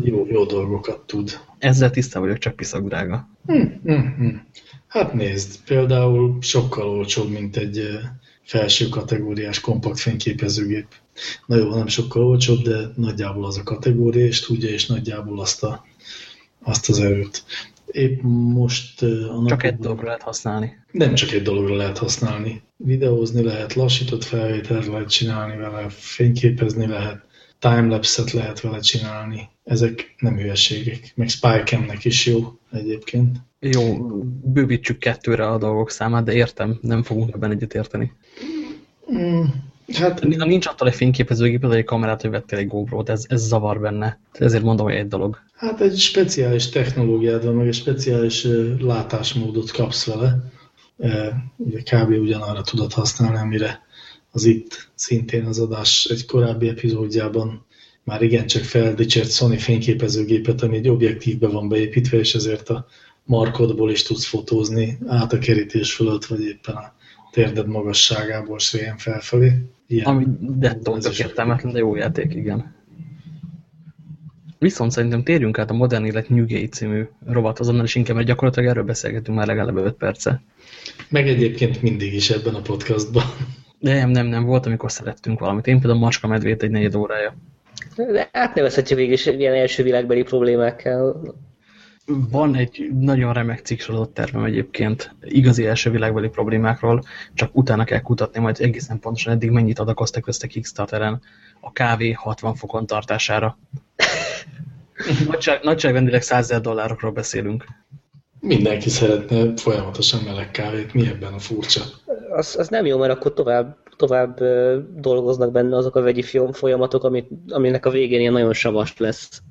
jó, jó dolgokat tud. Ezzel tisztán vagyok, csak piszak drága. Hmm, hmm, hmm. Hát nézd, például sokkal olcsóbb, mint egy felső kategóriás kompakt fényképezőgép. Na jó, nem sokkal olcsóbb, de nagyjából az a kategória, és tudja, és nagyjából azt, a, azt az erőt. Épp most... A csak egy dologra lehet használni. Nem csak egy dologra lehet használni. Videózni lehet, lassított felvételt lehet csinálni vele, fényképezni lehet, timelapse-et lehet vele csinálni. Ezek nem hülyeségek. Meg Spycam-nek is jó egyébként. Jó, bővítsük kettőre a dolgok számát, de értem, nem fogunk ebben egyet érteni. Mm, hát, nincs attól egy fényképezőgéped, egy kamerát, hogy vettél egy GoPro-t, ez, ez zavar benne. Ezért mondom, hogy egy dolog. Hát egy speciális technológiád van, meg egy speciális látásmódot kapsz vele. Ugye kb. ugyanarra tudod használni, amire az itt szintén az adás egy korábbi epizódjában már igencsak feldicsért Sony fényképezőgépet, ami egy objektívbe van beépítve, és ezért a markodból is tudsz fotózni át a kerítés fölött, vagy éppen a térded magasságából sréjen felfelé. Ilyen. Ami dettont értelmetlen, de jó játék, igen. Viszont szerintem térjünk át a Modern Élet New című rovat azonnal is inkább, mert gyakorlatilag erről beszélgetünk már legalább 5 perce. Meg egyébként mindig is ebben a podcastban. Nem, nem, nem, volt, amikor szerettünk valamit. Én például Macska medvét egy negyed órája. De átnevezhetjük végig is ilyen első világbeli problémákkal. Van egy nagyon remek cikksorozat tervem egyébként igazi első világbeli problémákról, csak utána kell kutatni majd egészen pontosan eddig mennyit adakoztak a Kickstarteren a kávé 60 fokon tartására. Nagyság, nagyságrendileg 100 dollárokról beszélünk. Mindenki szeretne folyamatosan meleg kávét, mi ebben a furcsa? Az, az nem jó, mert akkor tovább, tovább dolgoznak benne azok a vegyi folyamatok, amit, aminek a végén ilyen nagyon savas lesz.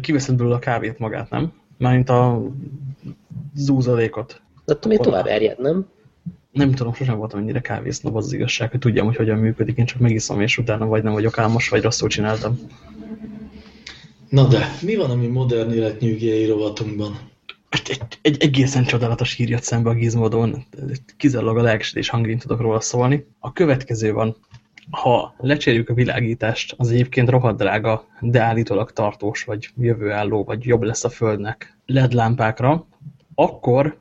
Kiveszed belőle a kávét magát, nem? Mármint a zúzadékot. De attól még tovább erjed, nem? Nem tudom, sosem voltam ennyire kávésznob, az, az igazság, hogy tudjam, hogy hogyan működik, én csak megiszom, és utána vagy nem vagyok álmos, vagy rosszul csináltam. Na de, mi van a mi modern életnyűgjei rovatunkban? Egy, egy, egy egészen csodálatos hír jött szembe a gizmodon, kizárólag a lelkesedés hangjén tudok róla szólni. A következő van, ha lecserjük a világítást, az egyébként rohadt drága, de állítólag tartós, vagy jövőálló, vagy jobb lesz a Földnek LED lámpákra, akkor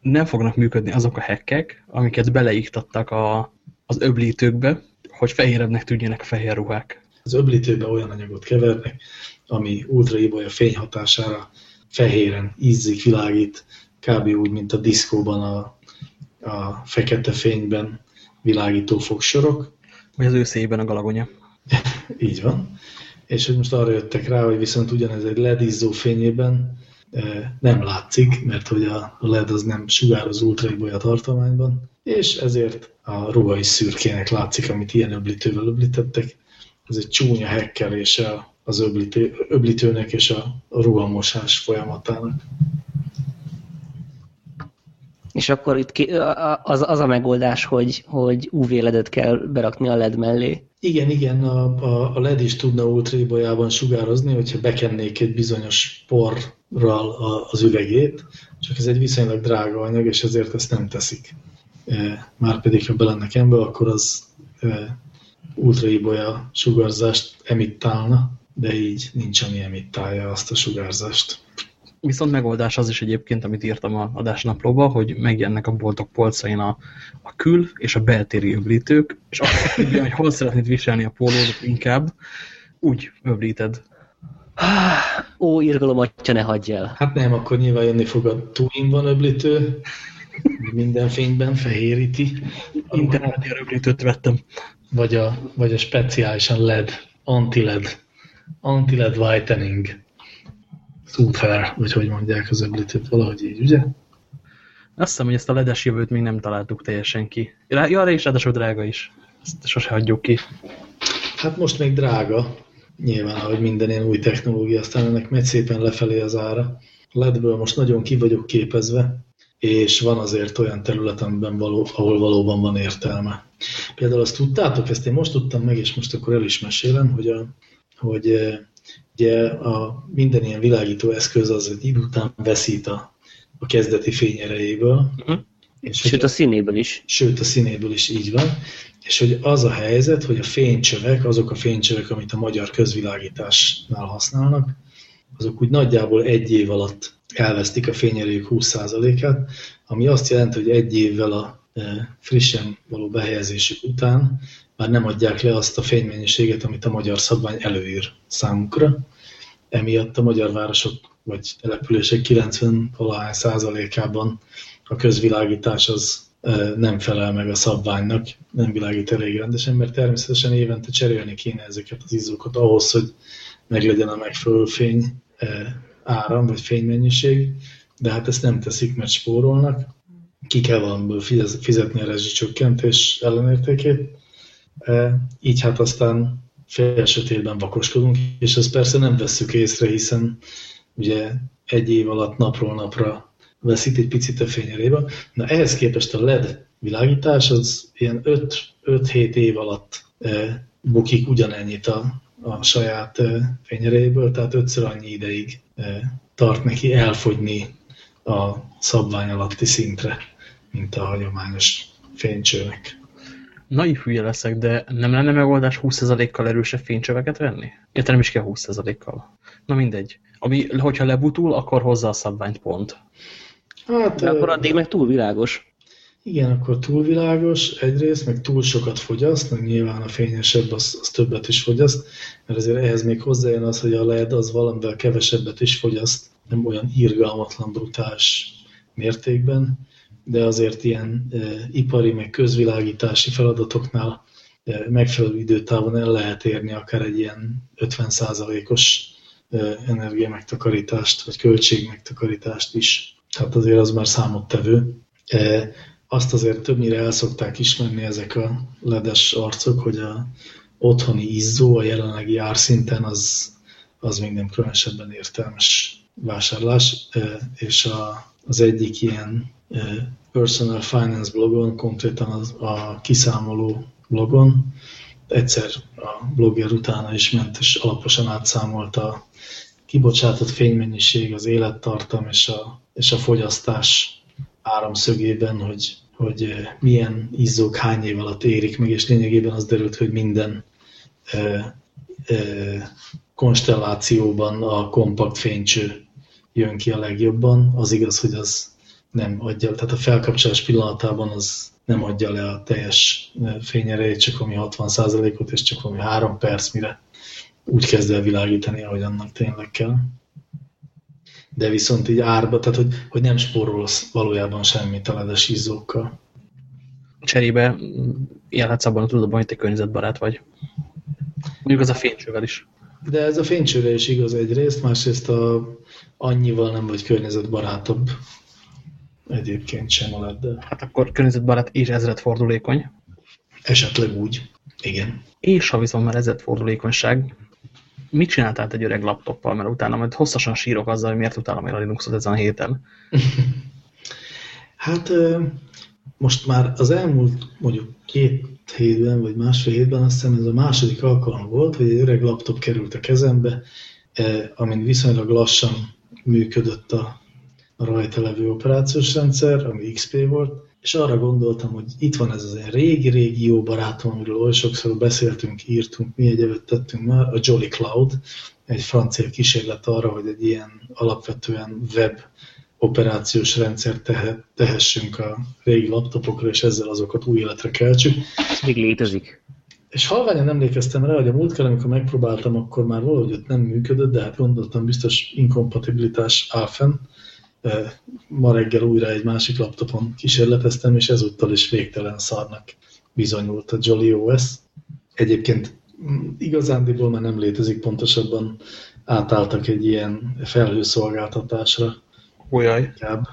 nem fognak működni azok a hekkek, amiket beleiktattak a, az öblítőkbe, hogy fehérebbnek tűnjenek a fehér ruhák. Az öblítőbe olyan anyagot kevernek, ami ultraibolya fény hatására fehéren ízzik, világít, kb. úgy, mint a diszkóban a, a fekete fényben világító fogsorok. Vagy az őszében a galagonya. Így van. És hogy most arra jöttek rá, hogy viszont ugyanez egy LED izzó fényében e, nem látszik, mert hogy a LED az nem sugároz ultraibolya tartományban, és ezért a ruha is szürkének látszik, amit ilyen öblítővel öblítettek. Ez egy csúnya hekkelése az öblítő, öblítőnek és a, ruhamosás folyamatának. És akkor itt az, az a megoldás, hogy, hogy UV ledet kell berakni a LED mellé. Igen, igen, a, a, a LED is tudna ultraibolyában sugározni, hogyha bekennék egy bizonyos porral az üvegét, csak ez egy viszonylag drága anyag, és ezért ezt nem teszik. E, Márpedig, ha belennek ember, akkor az e, ultraibolya sugárzást emittálna, de így nincs, ami emittálja azt a sugárzást. Viszont megoldás az is egyébként, amit írtam a adásnaplóba, hogy megjelennek a boltok polcain a, a kül- és a beltéri öblítők, és azt tudja, hogy hol szeretnéd viselni a pólódot inkább, úgy öblíted. Ó, irgalom atya, ne hagyj el. Hát nem, akkor nyilván jönni fog a two van öblítő, minden fényben fehéríti. Interneti öblítőt vettem. Vagy a, vagy a speciálisan LED, anti-LED anti-LED whitening super, vagy hogy mondják az öblítőt, valahogy így, ugye? Azt hiszem, hogy ezt a ledes jövőt még nem találtuk teljesen ki. Ja, arra is ráadásul drága is. Ezt sose hagyjuk ki. Hát most még drága, nyilván, ahogy minden ilyen új technológia, aztán ennek megy szépen lefelé az ára. LED-ből most nagyon ki vagyok képezve, és van azért olyan terület, amiben való, ahol valóban van értelme. Például azt tudtátok, ezt én most tudtam meg, és most akkor el is mesélem, hogy a hogy eh, ugye a minden ilyen világító eszköz az egy idő után veszít a, a kezdeti fényerejéből. Uh mhm. -huh. és sőt a színéből is. Sőt a színéből is így van. És hogy az a helyzet, hogy a fénycsövek, azok a fénycsövek, amit a magyar közvilágításnál használnak, azok úgy nagyjából egy év alatt elvesztik a fényerejük 20%-át, ami azt jelenti, hogy egy évvel a eh, frissen való behelyezésük után már nem adják le azt a fénymennyiséget, amit a magyar szabvány előír számukra. Emiatt a magyar városok vagy települések 90 valahány százalékában a közvilágítás az nem felel meg a szabványnak, nem világít elég rendesen, mert természetesen évente cserélni kéne ezeket az izzókat ahhoz, hogy meglegyen a megfelelő fény áram, vagy fénymennyiség, de hát ezt nem teszik, mert spórolnak. Ki kell valamiből fizetni a rezsicsökkentés ellenértékét, így hát aztán fél sötétben vakoskodunk, és ezt persze nem vesszük észre, hiszen ugye egy év alatt napról napra veszít egy picit a fényerébe. Na ehhez képest a LED világítás az ilyen 5-7 év alatt bukik ugyanennyit a, a saját fényeréből, tehát ötször annyi ideig tart neki elfogyni a szabvány alatti szintre, mint a hagyományos fénycsőnek. Nagy hülye leszek, de nem lenne megoldás 20%-kal erősebb fénycsöveket venni? Érte nem is kell 20%-kal. Na mindegy. Ami, hogyha lebutul, akkor hozza a szabványt pont. Hát, de akkor addig meg túl világos. Igen, akkor túlvilágos egyrészt, meg túl sokat fogyaszt, meg nyilván a fényesebb az, az többet is fogyaszt, mert azért ehhez még hozzájön az, hogy a LED az valamivel kevesebbet is fogyaszt, nem olyan irgalmatlan, brutális mértékben, de azért ilyen ipari, meg közvilágítási feladatoknál megfelelő időtávon el lehet érni akár egy ilyen 50%-os e, energiamegtakarítást, vagy költségmegtakarítást is. Tehát azért az már számottevő. Azt azért többnyire el szokták ismerni ezek a ledes arcok, hogy a otthoni izzó a jelenlegi árszinten az, az még nem különösebben értelmes vásárlás, és a, az egyik ilyen personal finance blogon, konkrétan az, a kiszámoló blogon, egyszer a blogger utána is ment, és alaposan átszámolta a kibocsátott fénymennyiség, az élettartam és a, és a fogyasztás áramszögében, hogy, hogy milyen izzók hány év alatt érik meg, és lényegében az derült, hogy minden e, e, konstellációban a kompakt fénycső jön ki a legjobban. Az igaz, hogy az nem adja, tehát a felkapcsolás pillanatában az nem adja le a teljes fényerejét, csak ami 60%-ot, és csak ami 3 perc, mire úgy kezd el világítani, ahogy annak tényleg kell de viszont így árba, tehát hogy, hogy nem spórolsz valójában semmit a ledes izzókkal. Cserébe élhetsz abban a tudatban, hogy te környezetbarát vagy. Mondjuk az a fénycsővel is. De ez a fénycsőre is igaz egyrészt, másrészt a, annyival nem vagy környezetbarátabb egyébként sem a led Hát akkor környezetbarát és ezredfordulékony. Esetleg úgy, igen. És ha viszont már ezredfordulékonyság, mit csináltál egy öreg laptoppal, mert utána majd hosszasan sírok azzal, hogy miért utálom én a Linuxot ezen a héten. hát most már az elmúlt mondjuk két hétben, vagy másfél hétben azt hiszem ez a második alkalom volt, hogy egy öreg laptop került a kezembe, amin viszonylag lassan működött a, a rajta levő operációs rendszer, ami XP volt, és arra gondoltam, hogy itt van ez az egy régi-régi jó barátom, amiről oly sokszor beszéltünk, írtunk, mi egyebet tettünk már, a Jolly Cloud, egy francia kísérlet arra, hogy egy ilyen alapvetően web operációs rendszer tehe, tehessünk a régi laptopokra, és ezzel azokat új életre keltsük. Ez még létezik. És halványan emlékeztem rá, hogy a múltkor, amikor megpróbáltam, akkor már valahogy ott nem működött, de hát gondoltam, biztos inkompatibilitás áll fenn ma reggel újra egy másik laptopon kísérleteztem, és ezúttal is végtelen szarnak bizonyult a Jolly OS. Egyébként mm, igazándiból már nem létezik, pontosabban átálltak egy ilyen felhőszolgáltatásra. Olyaj. Inkább.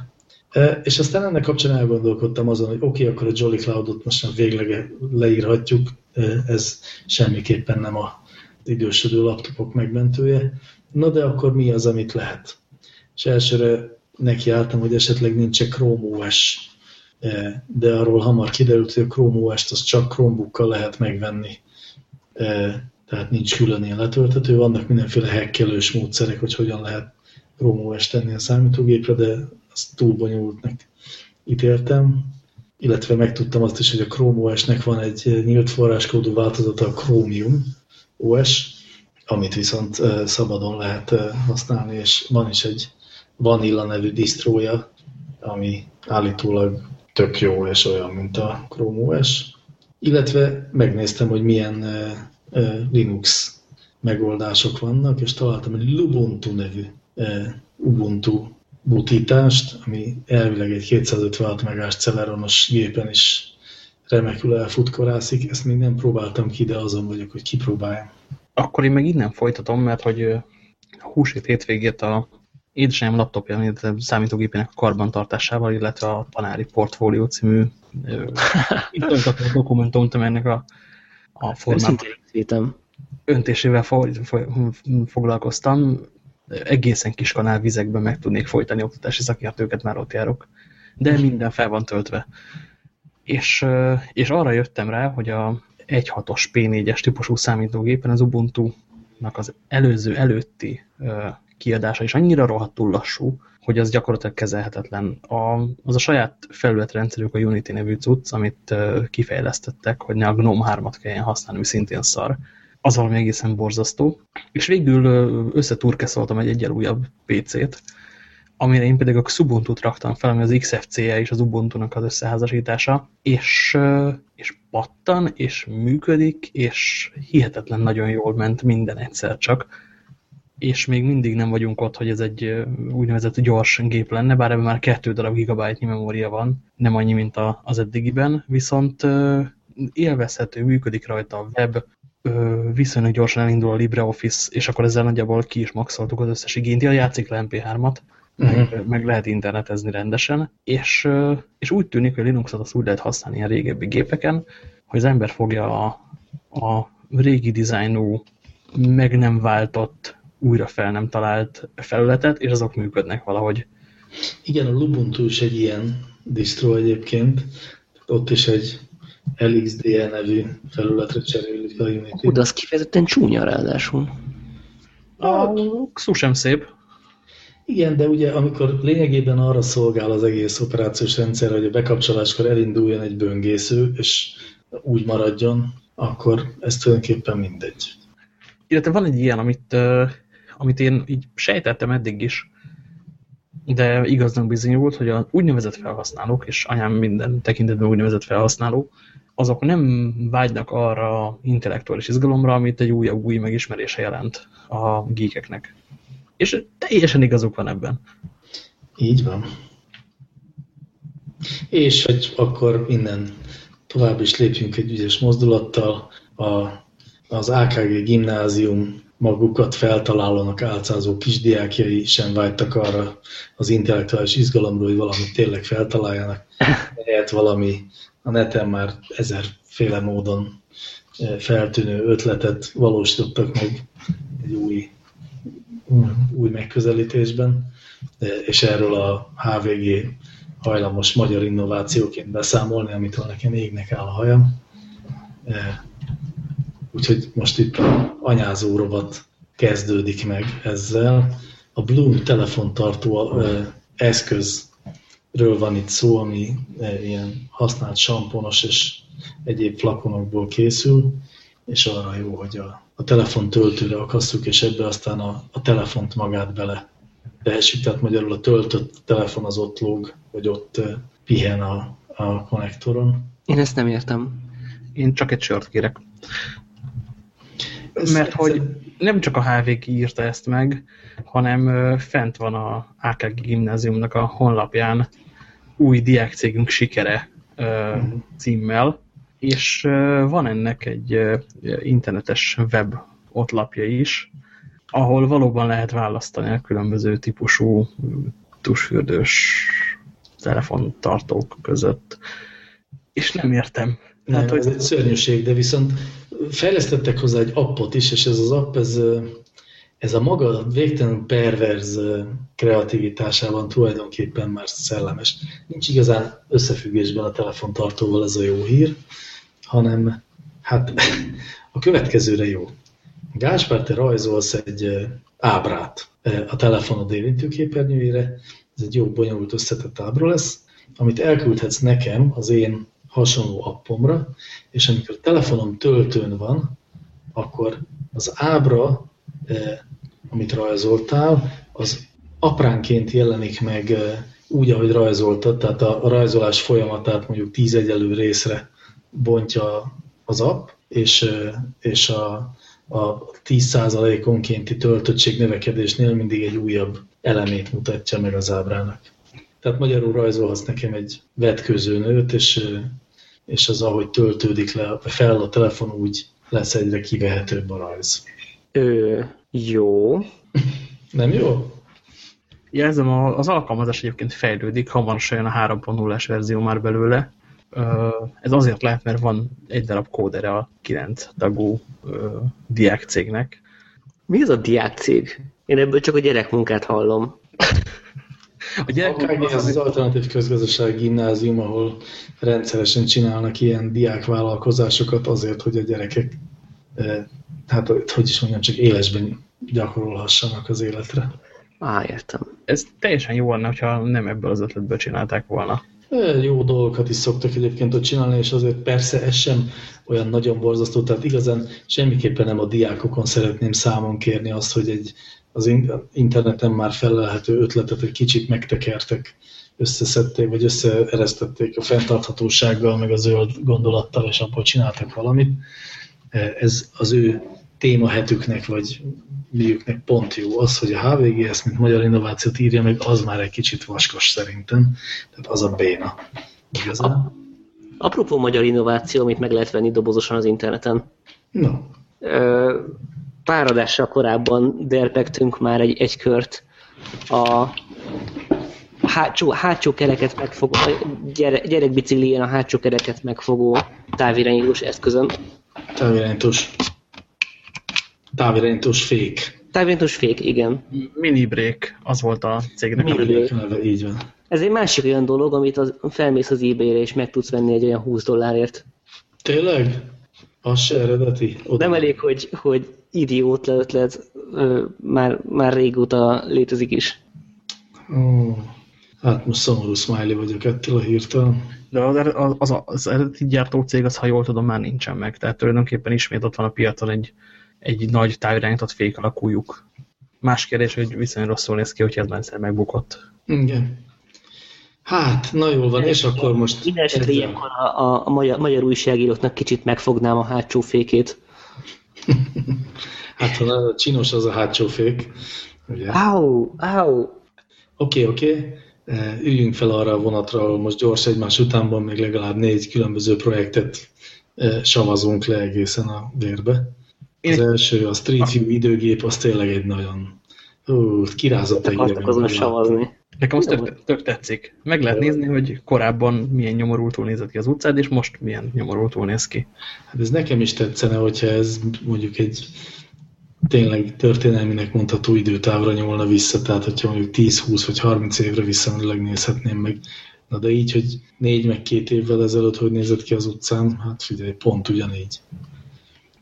És aztán ennek kapcsán elgondolkodtam azon, hogy oké, okay, akkor a Jolly Cloudot most már végleg leírhatjuk, ez semmiképpen nem a idősödő laptopok megmentője. Na de akkor mi az, amit lehet? És elsőre nekiálltam, hogy esetleg nincs -e Chrome OS, e, de arról hamar kiderült, hogy a Chrome OS-t az csak Chromebookkal lehet megvenni, e, tehát nincs külön ilyen letöltető, vannak mindenféle hekkelős módszerek, hogy hogyan lehet Chrome OS tenni a számítógépre, de azt túl bonyolultnak ítéltem, illetve megtudtam azt is, hogy a Chrome OS-nek van egy nyílt forráskódú változata, a Chromium OS, amit viszont e, szabadon lehet használni, és van is egy Vanilla nevű disztrója, ami állítólag tök jó és olyan, mint a Chrome OS. Illetve megnéztem, hogy milyen Linux megoldások vannak, és találtam egy Lubuntu nevű Ubuntu butítást, ami elvileg egy 256 megás Celeronos gépen is remekül elfutkorászik. Ezt még nem próbáltam ki, de azon vagyok, hogy kipróbáljam. Akkor én meg innen folytatom, mert hogy húsét hétvégét a édesanyám laptopja, illetve számítógépének a karbantartásával, illetve a tanári portfólió című dokumentumot, ennek a, a formában öntésével foglalkoztam. Egészen kis kanál vizekben meg tudnék folytani oktatási szakértőket, már ott járok. De minden fel van töltve. És, és arra jöttem rá, hogy a 1.6-os P4-es típusú számítógépen az Ubuntu-nak az előző, előtti kiadása is annyira rohadtul lassú, hogy az gyakorlatilag kezelhetetlen. A, az a saját felületrendszerük a Unity nevű cucc, amit kifejlesztettek, hogy ne a GNOME 3-at kelljen használni, ami szintén szar, az valami egészen borzasztó. És végül összeturkeszoltam egy egyel újabb PC-t, amire én pedig a Xubuntu-t raktam fel, ami az XFCE és az Ubuntu-nak az összeházasítása, és, és pattan, és működik, és hihetetlen nagyon jól ment minden egyszer csak, és még mindig nem vagyunk ott, hogy ez egy úgynevezett gyors gép lenne, bár ebben már kettő darab gigabyte memória van, nem annyi, mint az eddigiben, viszont élvezhető, működik rajta a web, viszonylag gyorsan elindul a LibreOffice, és akkor ezzel nagyjából ki is maxoltuk az összes igényt. Ja, játszik le MP3-at, uh -huh. meg, mhm. meg lehet internetezni rendesen, és, és úgy tűnik, hogy Linuxot azt úgy lehet használni a régebbi gépeken, hogy az ember fogja a, a régi dizájnú, meg nem váltott, újra fel nem talált felületet, és azok működnek valahogy. Igen, a Lubuntu is egy ilyen distro egyébként. Ott is egy LXDE nevű felületre cserélik a Unity. Hú, de az kifejezetten csúnya ráadásul. A XU sem szép. Igen, de ugye amikor lényegében arra szolgál az egész operációs rendszer, hogy a bekapcsoláskor elinduljon egy böngésző, és úgy maradjon, akkor ez tulajdonképpen mindegy. Illetve van egy ilyen, amit, uh, amit én így sejtettem eddig is, de igaznak bizonyult, hogy a úgynevezett felhasználók, és anyám minden tekintetben úgynevezett felhasználó, azok nem vágynak arra intellektuális izgalomra, amit egy újabb új megismerése jelent a geekeknek. És teljesen igazuk van ebben. Így van. És hogy akkor innen tovább is lépjünk egy ügyes mozdulattal. A, az AKG gimnázium magukat feltalálónak álcázó kisdiákjai sem vágytak arra az intellektuális izgalomról, hogy valamit tényleg feltaláljanak. Lehet valami a neten már ezerféle módon eh, feltűnő ötletet valósítottak meg egy új, új megközelítésben, eh, és erről a HVG hajlamos magyar innovációként beszámolni, amitől nekem égnek áll a hajam. Úgyhogy most itt anyázó rovat kezdődik meg ezzel. A Bloom telefontartó eszköz ről van itt szó, ami ilyen használt samponos és egyéb flakonokból készül, és arra jó, hogy a, a telefon töltőre akasszuk, és ebbe aztán a, a telefont magát bele tehessük, tehát magyarul a töltött telefon az ott lóg, vagy ott pihen a, a konnektoron. Én ezt nem értem. Én csak egy sört kérek. Mert hogy nem csak a HVG írta ezt meg, hanem fent van a AKG gimnáziumnak a honlapján új diákcégünk sikere címmel, és van ennek egy internetes web otlapja is, ahol valóban lehet választani a különböző típusú tusfürdős telefontartók között. És nem értem. Nem, hát, hogy... Ez egy szörnyűség, de viszont fejlesztettek hozzá egy appot is, és ez az app, ez ez a maga végtelen perverz kreativitásában tulajdonképpen már szellemes. Nincs igazán összefüggésben a telefontartóval ez a jó hír, hanem hát a következőre jó. Gáspár, te rajzolsz egy ábrát a telefonod érintőképernyőjére, ez egy jó bonyolult összetett ábra lesz, amit elküldhetsz nekem az én hasonló appomra, és amikor telefonom töltőn van, akkor az ábra amit rajzoltál, az apránként jelenik meg úgy, ahogy rajzoltad, tehát a, rajzolás folyamatát mondjuk tíz egyelő részre bontja az app, és, és a, a 10%-onkénti töltöttség növekedésnél mindig egy újabb elemét mutatja meg az ábrának. Tehát magyarul rajzolhatsz nekem egy vetköző nőt, és, és az, ahogy töltődik le fel a telefon, úgy lesz egyre kivehetőbb a rajz. Ö, jó. Nem jó? Jelzem, az alkalmazás egyébként fejlődik, hamarosan jön a 3.0-es verzió már belőle. Ez azért lehet, mert van egy darab kódere a 9 tagú diák cégnek. Mi az a diák cég? Én ebből csak a gyerekmunkát hallom. A gyerek az, az, az alternatív közgazdasági gimnázium, ahol rendszeresen csinálnak ilyen diákvállalkozásokat azért, hogy a gyerekek hát hogy is mondjam, csak élesben gyakorolhassanak az életre. Á, értem. Ez teljesen jó lenne, ha nem ebből az ötletből csinálták volna. Jó dolgokat is szoktak egyébként ott csinálni, és azért persze ez sem olyan nagyon borzasztó, tehát igazán semmiképpen nem a diákokon szeretném számon kérni azt, hogy egy az interneten már felelhető ötletet egy kicsit megtekertek, összeszedték, vagy összeeresztették a fenntarthatósággal, meg a zöld gondolattal, és abból csináltak valamit. Ez az ő témahetüknek, vagy miüknek pont jó. Az, hogy a HVG ezt, mint magyar innovációt írja meg, az már egy kicsit vaskos szerintem. Tehát az a béna. Igazán. Apropó magyar innováció, amit meg lehet venni dobozosan az interneten. No. Pár adással korábban derpegtünk már egy, egy kört a hátsó, hátsó kereket megfogó, gyere, gyerekbicikli ilyen a hátsó kereket megfogó távirányítós eszközön. Távirányítós Távirányítós fék. Távirányítós fék, igen. Mini break, az volt a cégnek a neve. Így van. Ez egy másik olyan dolog, amit az, felmész az eBay-re, és meg tudsz venni egy olyan 20 dollárért. Tényleg? Az se eredeti? Oda. Nem elég, hogy, hogy idiót ötlet, már, már régóta létezik is. Oh. Hát most szomorú smiley vagyok ettől a hírtől. De az, az, az, eredeti gyártó cég, az, ha jól tudom, már nincsen meg. Tehát tulajdonképpen ismét ott van a piacon egy, egy nagy távirányított fék alakú lyuk. Más kérdés, hogy viszonylag rosszul néz ki, hogy ez már megbukott. Igen. Hát, na jól van, és akkor most... Minden esetre ilyenkor a, a, a magyar, magyar újságíróknak kicsit megfognám a hátsó fékét. hát, ha csinos az a hátsó fék. Ugye? Au, au. Oké, okay, oké. Okay. Üljünk fel arra a vonatra, ahol most gyors egymás utánban még legalább négy különböző projektet savazunk le egészen a vérbe. Az első, a Street View időgép, az tényleg egy nagyon ú, kirázott egy azon savazni. Nekem az tök, tök tetszik. Meg lehet nézni, hogy korábban milyen nyomorultul nézett ki az utcád, és most milyen nyomorultul néz ki. Hát ez nekem is tetszene, hogyha ez mondjuk egy tényleg történelminek mondható időtávra nyúlna vissza, tehát hogyha mondjuk 10-20 vagy 30 évre visszamenőleg nézhetném meg. Na de így, hogy négy meg két évvel ezelőtt hogy nézett ki az utcán, hát figyelj, pont ugyanígy.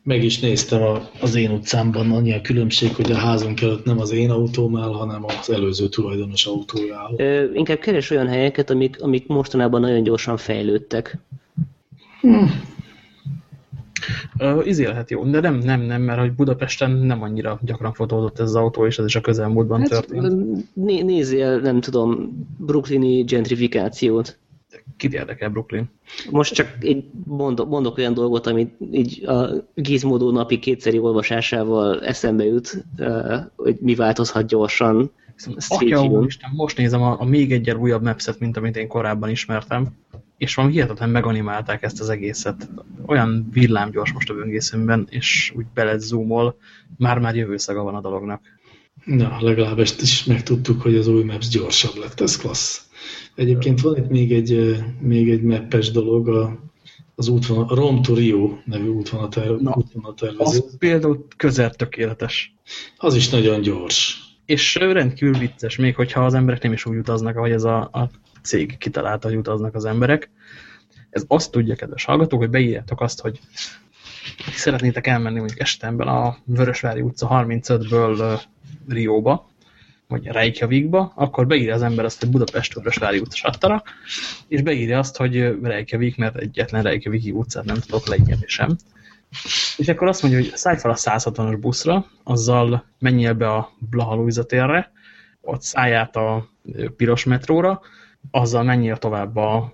Meg is néztem a, az én utcámban, annyi a különbség, hogy a házunk előtt nem az én autóm áll, hanem az előző tulajdonos autója áll. Ö, inkább keres olyan helyeket, amik, amik mostanában nagyon gyorsan fejlődtek. Hm. Izé lehet jó, de nem, nem, nem, mert hogy Budapesten nem annyira gyakran fotózott ez az autó, és ez is a közelmúltban hát, történt. Né nézzél, nem tudom, brooklyni gentrifikációt. Kit érdekel Brooklyn? Most csak egy mondok, mondok olyan dolgot, amit így a Gizmodo napi kétszeri olvasásával eszembe jut, hogy mi változhat gyorsan. Atya úristen, most nézem a, a még egyel újabb mapset, mint amit én korábban ismertem és valami hihetetlen meganimálták ezt az egészet. Olyan villámgyors most a böngészőmben, és úgy zoomol, már-már jövőszaga van a dolognak. Na, legalább ezt is megtudtuk, hogy az új Maps gyorsabb lett, ez klassz. Egyébként van itt még egy, még egy mappes dolog, a, az útvonal, a Rom to Rio nevű útvonaltervező. Az például közel tökéletes. Az is nagyon gyors. És rendkívül vicces, még hogyha az emberek nem is úgy utaznak, ahogy ez a, a cég kitalálta, hogy utaznak az emberek. Ez azt tudja, kedves hallgatók, hogy beírjátok azt, hogy szeretnétek elmenni mondjuk estemben a Vörösvári utca 35-ből Rióba, vagy Reykjavikba, akkor beírja az ember azt, hogy Budapest Vörösvári utca sattara, és beírja azt, hogy Reykjavik, mert egyetlen Reykjaviki utcát nem tudok leírni sem. És akkor azt mondja, hogy szállj fel a 160-as buszra, azzal menjél be a Blaha térre, ott szállj át a piros metróra, azzal menjél tovább a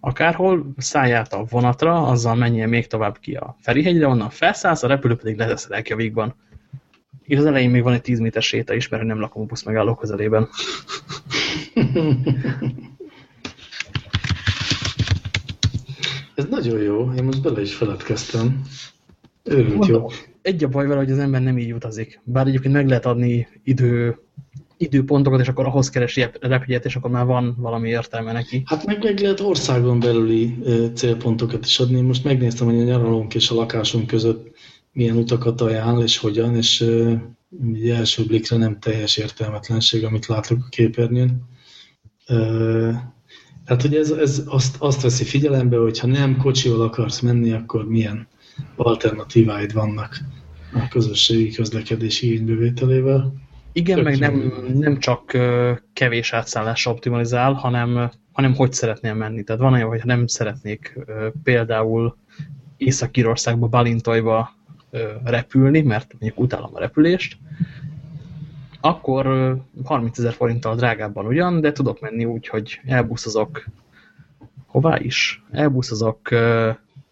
akárhol, szállját a vonatra, azzal menjél még tovább ki a Ferihegyre, onnan felszállsz, a repülő pedig lesz Reykjavikban. És az elején még van egy 10 méter séta is, mert nem lakom a busz megálló közelében. Ez nagyon jó, én most bele is feledkeztem. Örült jó. Egy a baj vele, hogy az ember nem így utazik. Bár egyébként meg lehet adni idő időpontokat, és akkor ahhoz keresi repjegyet, és akkor már van valami értelme neki. Hát meg, meg lehet országon belüli célpontokat is adni. Most megnéztem, hogy a nyaralónk és a lakásunk között milyen utakat ajánl, és hogyan, és uh, első blikre nem teljes értelmetlenség, amit látok a képernyőn. Tehát, hogy ez, ez azt, azt veszi figyelembe, hogy ha nem kocsival akarsz menni, akkor milyen alternatíváid vannak a közösségi közlekedési igénybevételével. Igen, Tök meg nem, nem csak kevés átszállásra optimalizál, hanem, hanem hogy szeretnél menni. Tehát van olyan, hogy nem szeretnék például Észak-Írországba, Balintojba repülni, mert mondjuk utálom a repülést, akkor 30 ezer forinttal drágábban ugyan, de tudok menni úgy, hogy elbuszozok hová is? Elbuszozok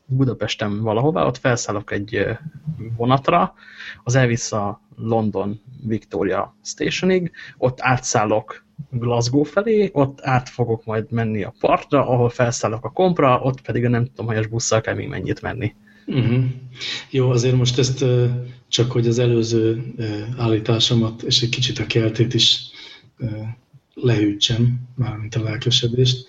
Budapesten valahová, ott felszállok egy vonatra, az elvisz a London Victoria Stationig, ott átszállok Glasgow felé, ott át fogok majd menni a partra, ahol felszállok a kompra, ott pedig nem tudom, hogy busszal kell még mennyit menni. Uh mhm. -huh. Jó, azért most ezt csak, hogy az előző állításomat és egy kicsit a keltét is lehűtsem, mármint a lelkesedést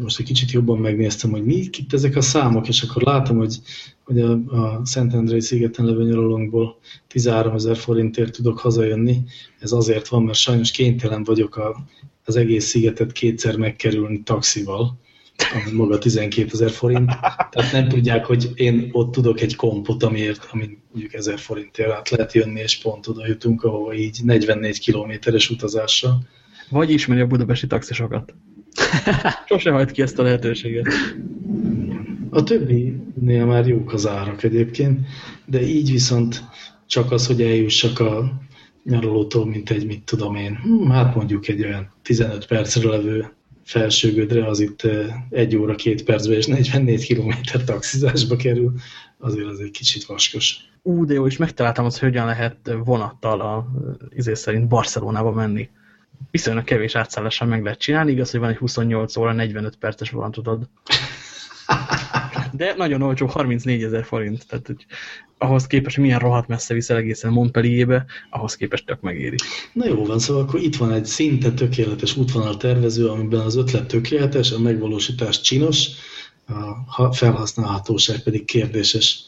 most egy kicsit jobban megnéztem, hogy mi itt ezek a számok, és akkor látom, hogy, hogy a, a Andrei szigeten levő nyaralónkból 13 ezer forintért tudok hazajönni. Ez azért van, mert sajnos kénytelen vagyok a, az egész szigetet kétszer megkerülni taxival, ami maga 12 ezer forint. Tehát nem tudják, hogy én ott tudok egy kompot, amiért, ami mondjuk 1000 forintért át lehet jönni, és pont oda jutunk, ahova így 44 kilométeres utazással. Vagy ismeri a budapesti taxisokat. Sose hagyd ki ezt a lehetőséget. A többinél már jók az árak egyébként, de így viszont csak az, hogy eljussak a nyaralótól, mint egy, mit tudom én, hm, hát mondjuk egy olyan 15 percre levő felsőgödre, az itt egy óra, két percbe és 44 kilométer taxizásba kerül, azért az egy kicsit vaskos. Ú, de jó, és megtaláltam azt, hogy hogyan lehet vonattal a izé szerint Barcelonába menni viszonylag kevés átszállással meg lehet csinálni, igaz, hogy van egy 28 óra, 45 perces vonatodod. De nagyon olcsó, 34 ezer forint. Tehát, hogy ahhoz képest, milyen rohadt messze viszel egészen Montpellierbe, ahhoz képest tök megéri. Na jó van, szóval akkor itt van egy szinte tökéletes útvonal tervező, amiben az ötlet tökéletes, a megvalósítás csinos, a felhasználhatóság pedig kérdéses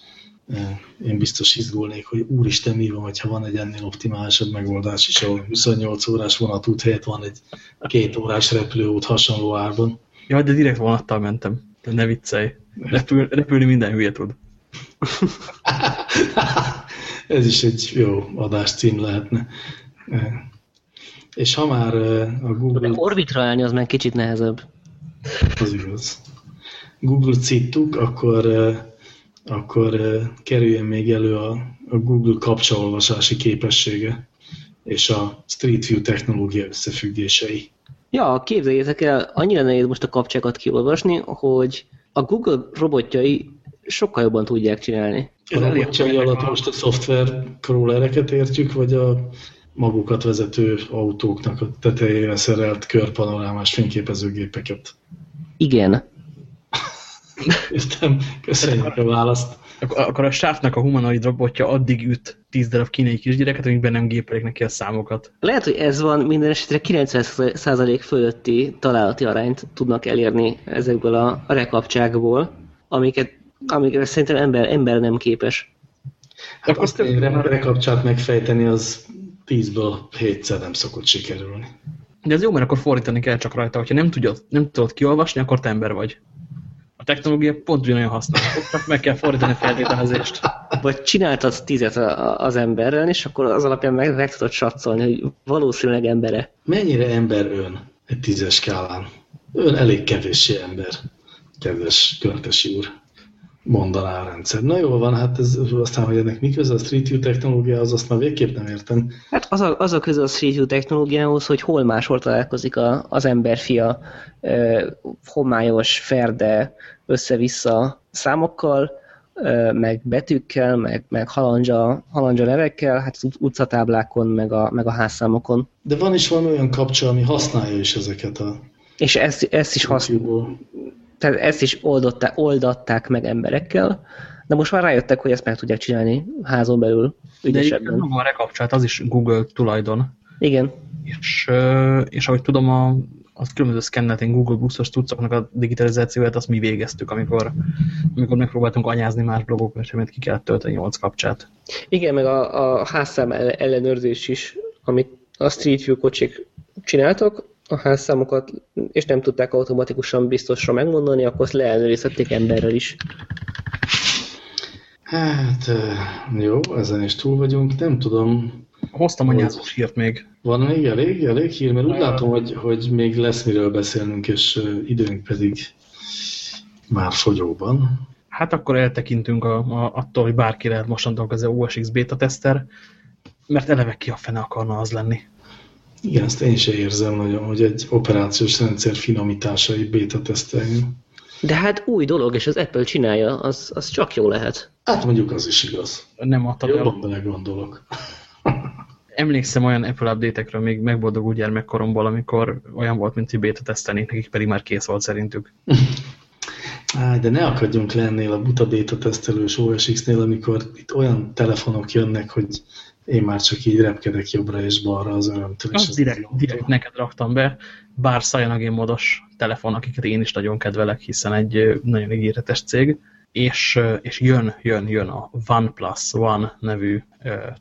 én biztos izgulnék, hogy úristen, mi van, ha van egy ennél optimálisabb megoldás is, ahol 28 órás vonatút helyett van egy két órás repülőút hasonló árban. Jaj, de direkt vonattal mentem. De ne viccelj. Repül, repülni minden hülye tud. Ez is egy jó adás cím lehetne. És ha már a Google... De orbitra állni az meg kicsit nehezebb. Az igaz. Google cittuk, akkor akkor kerüljön még elő a, a Google kapcsolvasási képessége és a Street View technológia összefüggései. Ja, képzeljétek el, annyira nehéz most a kapcsákat kiolvasni, hogy a Google robotjai sokkal jobban tudják csinálni. A robotjai alatt most a szoftver crawlereket értjük, vagy a magukat vezető autóknak a tetejére szerelt körpanorámás fényképezőgépeket? Igen. Értem, köszönjük a választ. Akkor, akkor a sártnak a humanoid robotja addig üt 10 darab kínai kisgyereket, amikben nem gépelik neki a számokat. Lehet, hogy ez van, minden esetre 90% fölötti találati arányt tudnak elérni ezekből a rekapcsákból, amiket, amiket szerintem ember, ember nem képes. Hát azt egy rekapcsát megfejteni, az 10-ből 7-szer nem szokott sikerülni. De ez jó, mert akkor fordítani kell csak rajta. Hogyha nem tudod, nem tudod kiolvasni, akkor te ember vagy technológia pont ugyanolyan használható, csak meg kell fordítani a feltételezést. Vagy csináltad tízet az emberrel, és akkor az alapján meg, meg tudod satszolni, hogy valószínűleg embere. Mennyire ember ön egy tízes skálán? Ön elég kevéssé ember, kedves Körtesi úr mondaná a rendszer. Na jó van, hát ez, aztán, hogy ennek mi köze a Street View technológia, az azt már végképp nem értem. Hát az a, az a köze a Street View technológiához, hogy hol máshol találkozik a, az emberfia eh, homályos, ferde, össze-vissza számokkal, meg betűkkel, meg, meg halandzsa, halandzsa nevekkel, hát az utcatáblákon, meg a, meg a házszámokon. De van is valami olyan kapcsolat, ami használja is ezeket a és ezt, ezt is használja tehát ezt is oldották, oldatták meg emberekkel, de most már rájöttek, hogy ezt meg tudják csinálni házon belül ügyesebben. De a rekapcsolat, az is Google tulajdon. Igen. És, és ahogy tudom, a, az különböző szkennetén Google buszos tudszaknak a digitalizációját, azt mi végeztük, amikor, amikor megpróbáltunk anyázni más blogok, és amit ki kellett tölteni 8 kapcsát. Igen, meg a, a házszám ellenőrzés is, amit a Street View kocsik csináltak, a házszámokat, és nem tudták automatikusan biztosra megmondani, akkor azt leellenőrizhették emberrel is. Hát, jó, ezen is túl vagyunk. Nem tudom, Hoztam a nyázós hírt még. Van még elég, elég hír, mert úgy látom, hogy, hogy még lesz miről beszélnünk, és időnk pedig már fogyóban. Hát akkor eltekintünk a, a, attól, hogy bárki lehet mostantól az OSX beta tester, mert eleve ki a fene akarna az lenni. Igen, ezt én is érzem nagyon, hogy egy operációs rendszer finomításai beta teszteljünk. De hát új dolog, és az Apple csinálja, az, az csak jó lehet. Hát mondjuk az is igaz. Nem adtad Jobban el. Emlékszem olyan Apple update-ekről még megboldogult gyermekkoromból, amikor olyan volt, mint hogy beta tesztelnék, nekik pedig már kész volt szerintük. Á, de ne akadjunk le ennél a buta beta tesztelős OSX-nél, amikor itt olyan telefonok jönnek, hogy én már csak így repkedek jobbra és balra az örömtől. Az, az direkt, direkt neked raktam be, bár Cyanogen modos telefon, akiket én is nagyon kedvelek, hiszen egy nagyon ígéretes cég, és, és jön, jön, jön a OnePlus One nevű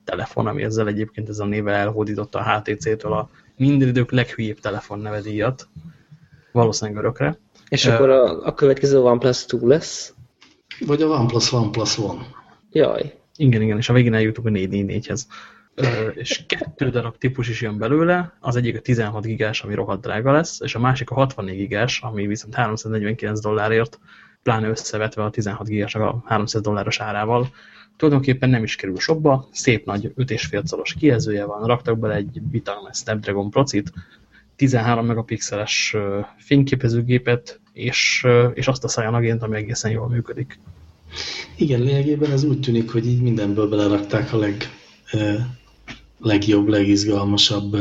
telefon, ami ezzel egyébként ez a néve elhódította a HTC-től a minden idők leghülyébb telefon nevedíjat, valószínűleg örökre. És uh, akkor a, a következő OnePlus 2 lesz? Vagy a OnePlus OnePlus One. Jaj. Igen, igen, és a végén eljutunk a 444-hez. És kettő darab típus is jön belőle, az egyik a 16 gigás, ami rohadt drága lesz, és a másik a 64 gigás, ami viszont 349 dollárért, pláne összevetve a 16 gigás a 300 dolláros árával, tulajdonképpen nem is kerül sokba, szép nagy 5,5 szoros kijelzője van, raktak bele egy Vitalme Snapdragon procit, 13 megapixeles fényképezőgépet, és, és azt a szájanagént, ami egészen jól működik. Igen, lényegében ez úgy tűnik, hogy így mindenből belerakták a leg, legjobb, legizgalmasabb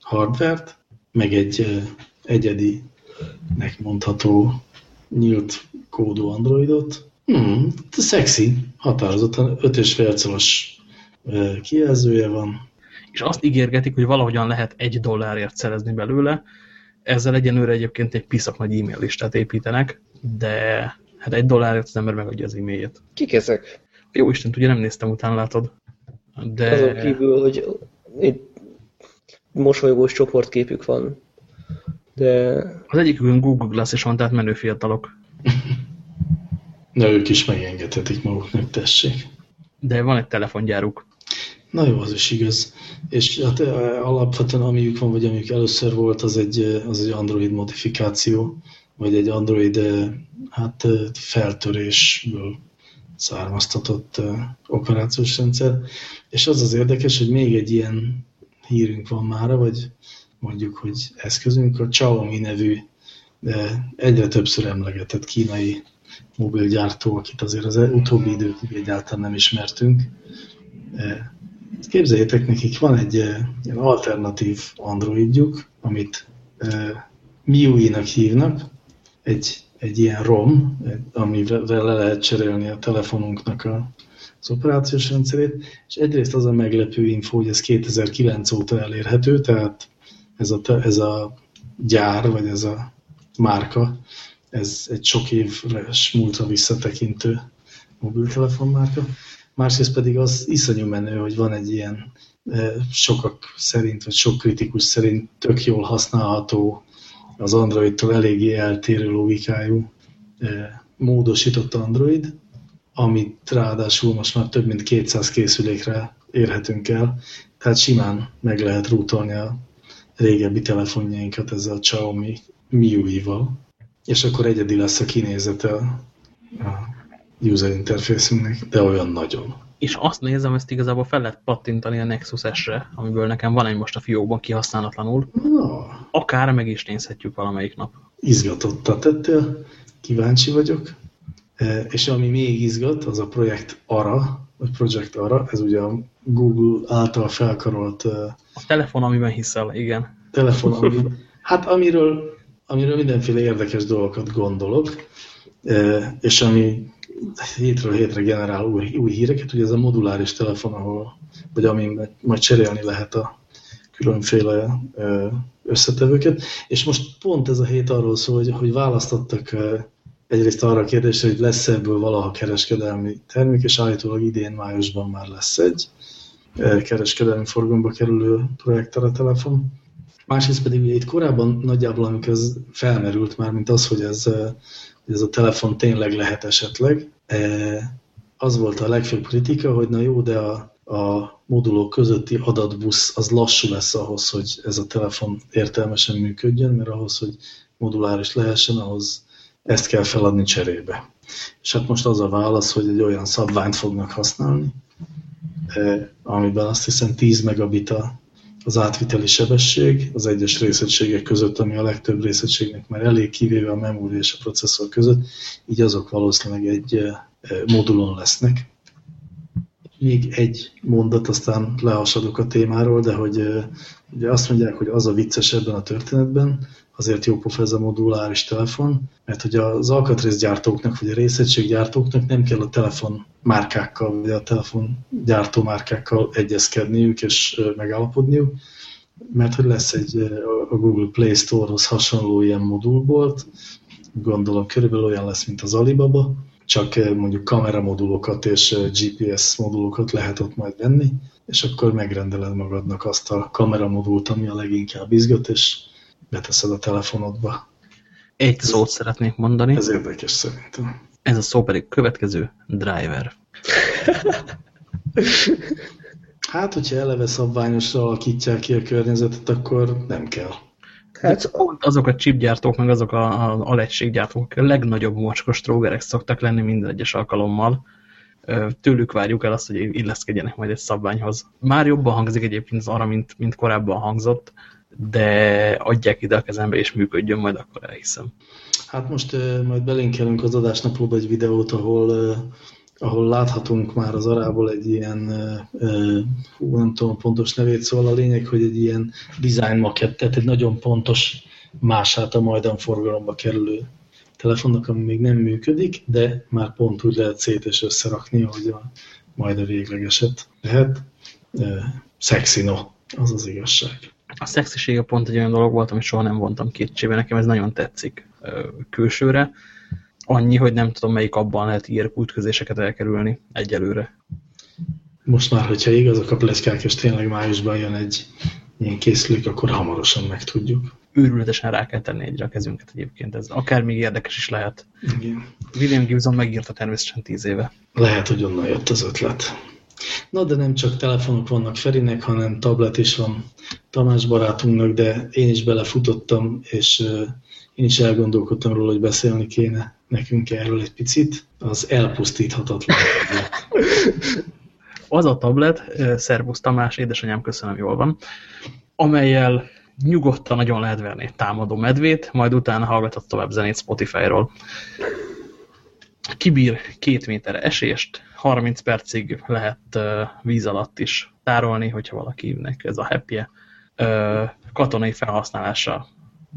hardvert, meg egy eh, egyedinek mondható nyílt kódú androidot. Hmm, szexi, határozottan 5,5 szoros eh, kijelzője van, és azt ígérgetik, hogy valahogyan lehet egy dollárért szerezni belőle. Ezzel egyenőre egyébként egy piszak nagy e-mail listát építenek, de hát egy dollárért az ember megadja az e-mailjét. Kik ezek? Jó Isten, ugye nem néztem, utána látod. De... Azon kívül, hogy itt mosolygós csoportképük van. De... Az egyikükön Google Glass is van, tehát menő fiatalok. De ők is megengedhetik maguknak, tessék. De van egy telefongyáruk. Na jó, az is igaz. És hát alapvetően amiük van, vagy amiük először volt, az egy, az egy Android modifikáció, vagy egy Android hát feltörésből származtatott operációs rendszer. És az az érdekes, hogy még egy ilyen hírünk van mára, vagy mondjuk, hogy eszközünk, a Xiaomi nevű, egyre többször emlegetett kínai mobilgyártó, akit azért az utóbbi időkig egyáltalán nem ismertünk, Képzeljétek, nekik van egy ilyen alternatív Androidjuk, amit MIUI-nak hívnak, egy, egy ilyen ROM, amivel le lehet cserélni a telefonunknak a, az operációs rendszerét, és egyrészt az a meglepő info, hogy ez 2009 óta elérhető, tehát ez a, ez a gyár, vagy ez a márka, ez egy sok éves múltra visszatekintő mobiltelefonmárka másrészt pedig az iszonyú menő, hogy van egy ilyen sokak szerint, vagy sok kritikus szerint tök jól használható, az Androidtól eléggé eltérő logikájú módosított Android, amit ráadásul most már több mint 200 készülékre érhetünk el, tehát simán meg lehet rútolni a régebbi telefonjainkat ezzel a Xiaomi MIUI-val, és akkor egyedi lesz a kinézete a user interfészünknek, de olyan nagyon. És azt nézem, ezt igazából fel lehet pattintani a Nexus S-re, amiből nekem van egy most a fiókban kihasználatlanul. No. Akár meg is nézhetjük valamelyik nap. Izgatottat tettél, kíváncsi vagyok. E, és ami még izgat, az a projekt ARA, vagy Project ARA, ez ugye a Google által felkarolt... E, a telefon, amiben hiszel, igen. Telefon, ami, hát amiről, amiről mindenféle érdekes dolgokat gondolok, e, és ami hétről hétre generál új, új híreket, ugye ez a moduláris telefon, ahol, vagy amin majd cserélni lehet a különféle összetevőket, és most pont ez a hét arról szól, hogy, hogy választottak egyrészt arra a kérdésre, hogy lesz -e ebből valaha kereskedelmi termék, és állítólag idén májusban már lesz egy kereskedelmi forgalomba kerülő projektor a telefon. Másrészt pedig ugye itt korábban nagyjából, amikor ez felmerült már, mint az, hogy ez hogy ez a telefon tényleg lehet esetleg. Az volt a legfőbb kritika, hogy na jó, de a, a modulok közötti adatbusz az lassú lesz ahhoz, hogy ez a telefon értelmesen működjön, mert ahhoz, hogy moduláris lehessen, ahhoz ezt kell feladni cserébe. És hát most az a válasz, hogy egy olyan szabványt fognak használni, amiben azt hiszem 10 megabit az átviteli sebesség az egyes részegységek között, ami a legtöbb részegységnek már elég, kivéve a memória és a processzor között, így azok valószínűleg egy eh, modulon lesznek. Még egy mondat, aztán lehasadok a témáról, de hogy ugye azt mondják, hogy az a vicces ebben a történetben, azért jó pofa ez a moduláris telefon, mert hogy az alkatrészgyártóknak, vagy a részegységgyártóknak nem kell a telefon márkákkal, vagy a telefon gyártó márkákkal egyezkedniük és megállapodniuk, mert hogy lesz egy a Google Play Store-hoz hasonló ilyen modulbolt, gondolom körülbelül olyan lesz, mint az Alibaba, csak mondjuk kameramodulokat és GPS modulokat lehet ott majd venni, és akkor megrendeled magadnak azt a kameramodult, ami a leginkább izgat, és beteszed a telefonodba. Egy szót szeretnék mondani. Ez érdekes szerintem. Ez a szó pedig következő, driver. hát, hogyha eleve szabványosra alakítják ki a környezetet, akkor nem kell. Hát pont azok a chipgyártók, meg azok a, a alegységgyártók, a legnagyobb mocskos trógerek szoktak lenni minden egyes alkalommal. Tőlük várjuk el azt, hogy illeszkedjenek majd egy szabványhoz. Már jobban hangzik egyébként az arra, mint, mint korábban hangzott, de adják ide a kezembe, és működjön, majd akkor elhiszem. Hát most majd belinkelünk az adásnaplóba egy videót, ahol, ahol láthatunk már az arából egy ilyen, hú, nem tudom pontos nevét, szóval a lényeg, hogy egy ilyen design tehát egy nagyon pontos mását a majdan forgalomba kerülő telefonnak, ami még nem működik, de már pont úgy lehet szét és összerakni, hogy a, majd a véglegeset lehet. Uh, szexi, no, az az igazság a szexisége pont egy olyan dolog volt, amit soha nem vontam kétségbe. Nekem ez nagyon tetszik külsőre. Annyi, hogy nem tudom, melyik abban lehet ilyen útközéseket elkerülni egyelőre. Most már, hogyha igazak a plecskák, és tényleg májusban jön egy ilyen készülék, akkor hamarosan megtudjuk. Őrületesen rá kell tenni egyre a kezünket egyébként. Ez akár még érdekes is lehet. Igen. William Gibson megírta természetesen tíz éve. Lehet, hogy onnan jött az ötlet. Na, de nem csak telefonok vannak Ferinek, hanem tablet is van Tamás barátunknak, de én is belefutottam, és én is elgondolkodtam róla, hogy beszélni kéne nekünk erről egy picit. Az elpusztíthatatlan. az a tablet, szervusz Tamás, édesanyám, köszönöm, jól van, amelyel nyugodtan nagyon lehet verni támadó medvét, majd utána hallgatott tovább zenét Spotify-ról. Kibír két méter esést, 30 percig lehet víz alatt is tárolni, hogyha valakinek ez a happy -e. katonai felhasználással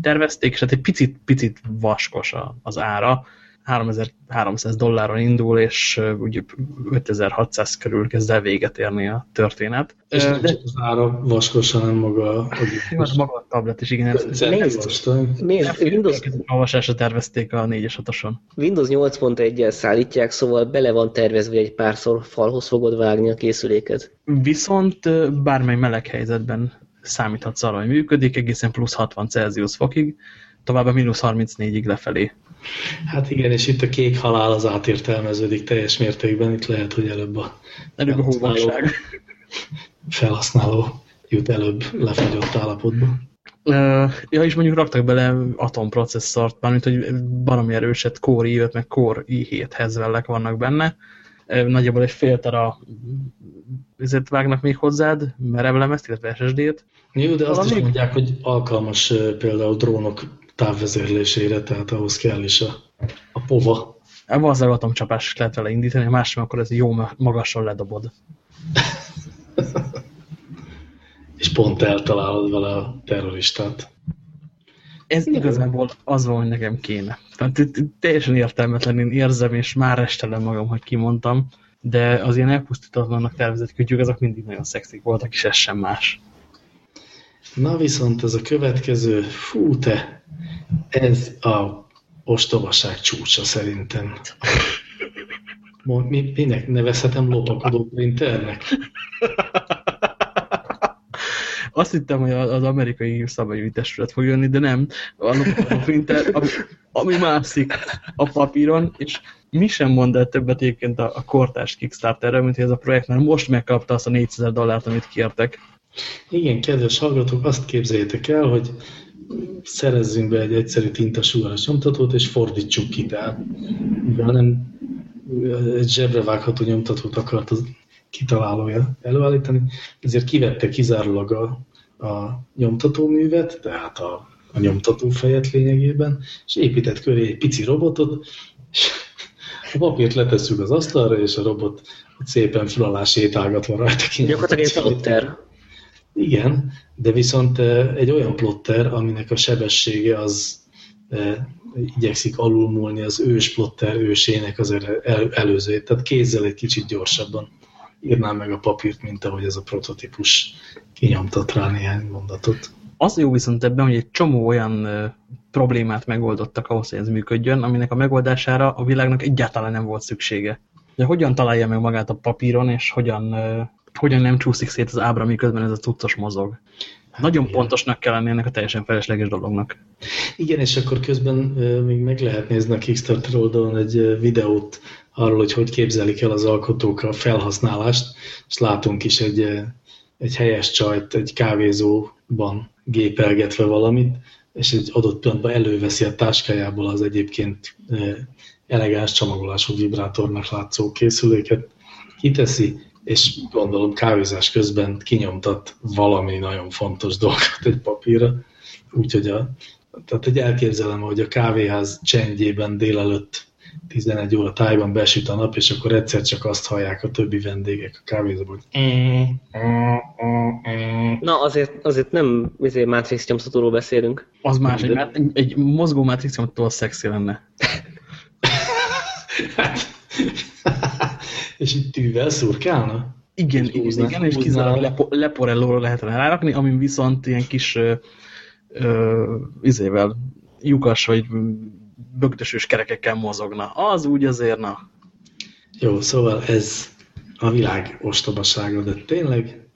tervezték, és hát egy picit, picit vaskos az ára, 3300 dolláron indul, és úgy 5600 körül kezd el véget érni a történet. És nem csak az ára vaskos, hanem maga a... Hát maga a tablet is, igen. Miért? Windows... Olvasásra tervezték a 4-es hatoson. Windows 8.1-el szállítják, szóval bele van tervezve, hogy egy párszor falhoz fogod vágni a készüléket. Viszont bármely meleg helyzetben számíthatsz arra, hogy működik, egészen plusz 60 Celsius fokig, továbbá mínusz 34-ig lefelé. Hát igen, és itt a kék halál az átértelmeződik teljes mértékben, itt lehet, hogy előbb a, előbb a hóvalóság. felhasználó jut előbb lefagyott állapotba. Ja, és mondjuk raktak bele atomprocesszort, mármint, hogy valami erőset Core i5, meg Core i7 hezvellek vannak benne. Nagyjából egy fél tera ezért vágnak még hozzád, merevlemezt, illetve SSD-t. Jó, de azt Valami... is mondják, hogy alkalmas például drónok távvezérlésére, tehát ahhoz kell is a, a pova. Valószínűleg atomcsapás is lehet vele indítani, a másik akkor ez jó magasan ledobod. És pont eltalálod vele a terroristát. Ez igazából az van, hogy nekem kéne. Tehát teljesen értelmetlen, én érzem, és már estelem magam, hogy kimondtam, de az ilyen elpusztítatlannak tervezett kütyük, azok mindig nagyon szexik voltak, és ez sem más. Na viszont ez a következő, fú te, ez a ostobaság csúcsa szerintem. Mi, minek nevezhetem lopakodó printernek? Azt hittem, hogy az amerikai szabályügyi testület fog jönni, de nem. A printer, ami, ami mászik a papíron, és mi sem mond el többet egyébként a, a kortárs Kickstarterre, mint hogy ez a projekt már most megkapta azt a 400 dollárt, amit kértek. Igen, kedves hallgatók, azt képzeljétek el, hogy szerezzünk be egy egyszerű tintasúgaras nyomtatót, és fordítsuk ki, tehát mivel nem egy zsebre vágható nyomtatót akart az kitalálója előállítani, ezért kivette kizárólag a, a nyomtatóművet, tehát a, a nyomtató fejet lényegében, és épített köré egy pici robotot, a papírt letesszük az asztalra, és a robot szépen föl alá sétálgatva rajta ki. Gyakorlatilag egy plotter. Igen, de viszont egy olyan plotter, aminek a sebessége az igyekszik alulmúlni az ős plotter ősének az el, előzőjét, tehát kézzel egy kicsit gyorsabban írnám meg a papírt, mint ahogy ez a prototípus kinyomtat rá néhány mondatot. Az jó viszont ebben, hogy egy csomó olyan problémát megoldottak ahhoz, hogy ez működjön, aminek a megoldására a világnak egyáltalán nem volt szüksége. De hogyan találja meg magát a papíron, és hogyan, hogyan nem csúszik szét az ábra, miközben ez a cuccos mozog. Nagyon Igen. pontosnak kell lenni ennek a teljesen felesleges dolognak. Igen, és akkor közben még meg lehet nézni a Kickstarter oldalon egy videót arról, hogy hogy képzelik el az alkotók a felhasználást, és látunk is egy, egy helyes csajt egy kávézóban gépelgetve valamit, és egy adott pillanatban előveszi a táskájából az egyébként elegáns csomagolású vibrátornak látszó készüléket, kiteszi, és gondolom kávézás közben kinyomtat valami nagyon fontos dolgot egy papírra. Úgyhogy a, tehát egy elképzelem, hogy a kávéház csendjében délelőtt 11 óra tájban besüt a nap, és akkor egyszer csak azt hallják a többi vendégek a kávézóban, Na, azért, azért nem azért Matrix nyomszatóról beszélünk. Az más, egy, egy, egy mozgó Matrix nyomszató szexi lenne. és itt tűvel szurkálna? Igen, igen, igen, és kizárólag lepo, leporellóra lehetne rárakni, amin viszont ilyen kis ö, ö, izével, lyukas vagy bögdösős kerekekkel mozogna. Az úgy azért, na. Jó, szóval ez a világ ostobasága, de tényleg?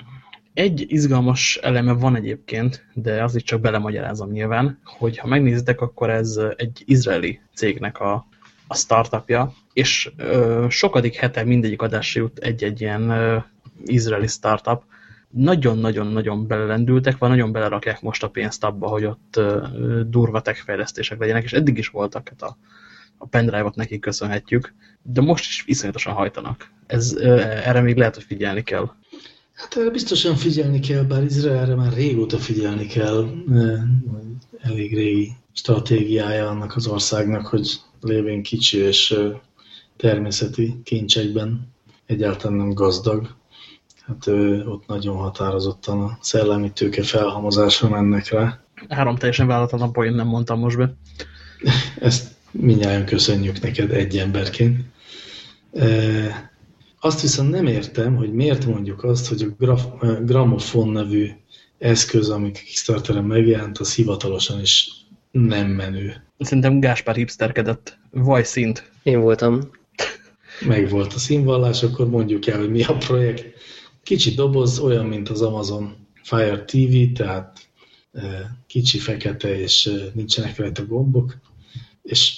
Egy izgalmas eleme van egyébként, de azért csak belemagyarázom nyilván, hogy ha megnézitek, akkor ez egy izraeli cégnek a, a startupja, és ö, sokadik hete mindegyik adásra jut egy-egy ilyen ö, izraeli startup, nagyon-nagyon-nagyon belelendültek, vagy nagyon belerakják most a pénzt abba, hogy ott durva tech legyenek, és eddig is voltak, hát a, a pendrive-ot nekik köszönhetjük, de most is iszonyatosan hajtanak. Ez, erre még lehet, hogy figyelni kell. Hát erre biztosan figyelni kell, bár Izraelre már régóta figyelni kell. Elég régi stratégiája annak az országnak, hogy lévén kicsi és természeti kincsekben egyáltalán nem gazdag, hát ő, ott nagyon határozottan a szellemi tőke felhamozásra mennek rá. Három teljesen vállalatlan poén nem mondtam most be. Ezt mindjárt köszönjük neked egy emberként. E, azt viszont nem értem, hogy miért mondjuk azt, hogy a graf, gramofon nevű eszköz, ami Kickstarteren megjelent, az hivatalosan is nem menő. Szerintem Gáspár hipsterkedett. Vaj szint. Én voltam. Meg volt a színvallás, akkor mondjuk el, hogy mi a projekt. Kicsi doboz, olyan, mint az Amazon Fire TV, tehát kicsi, fekete, és nincsenek rajta gombok, és,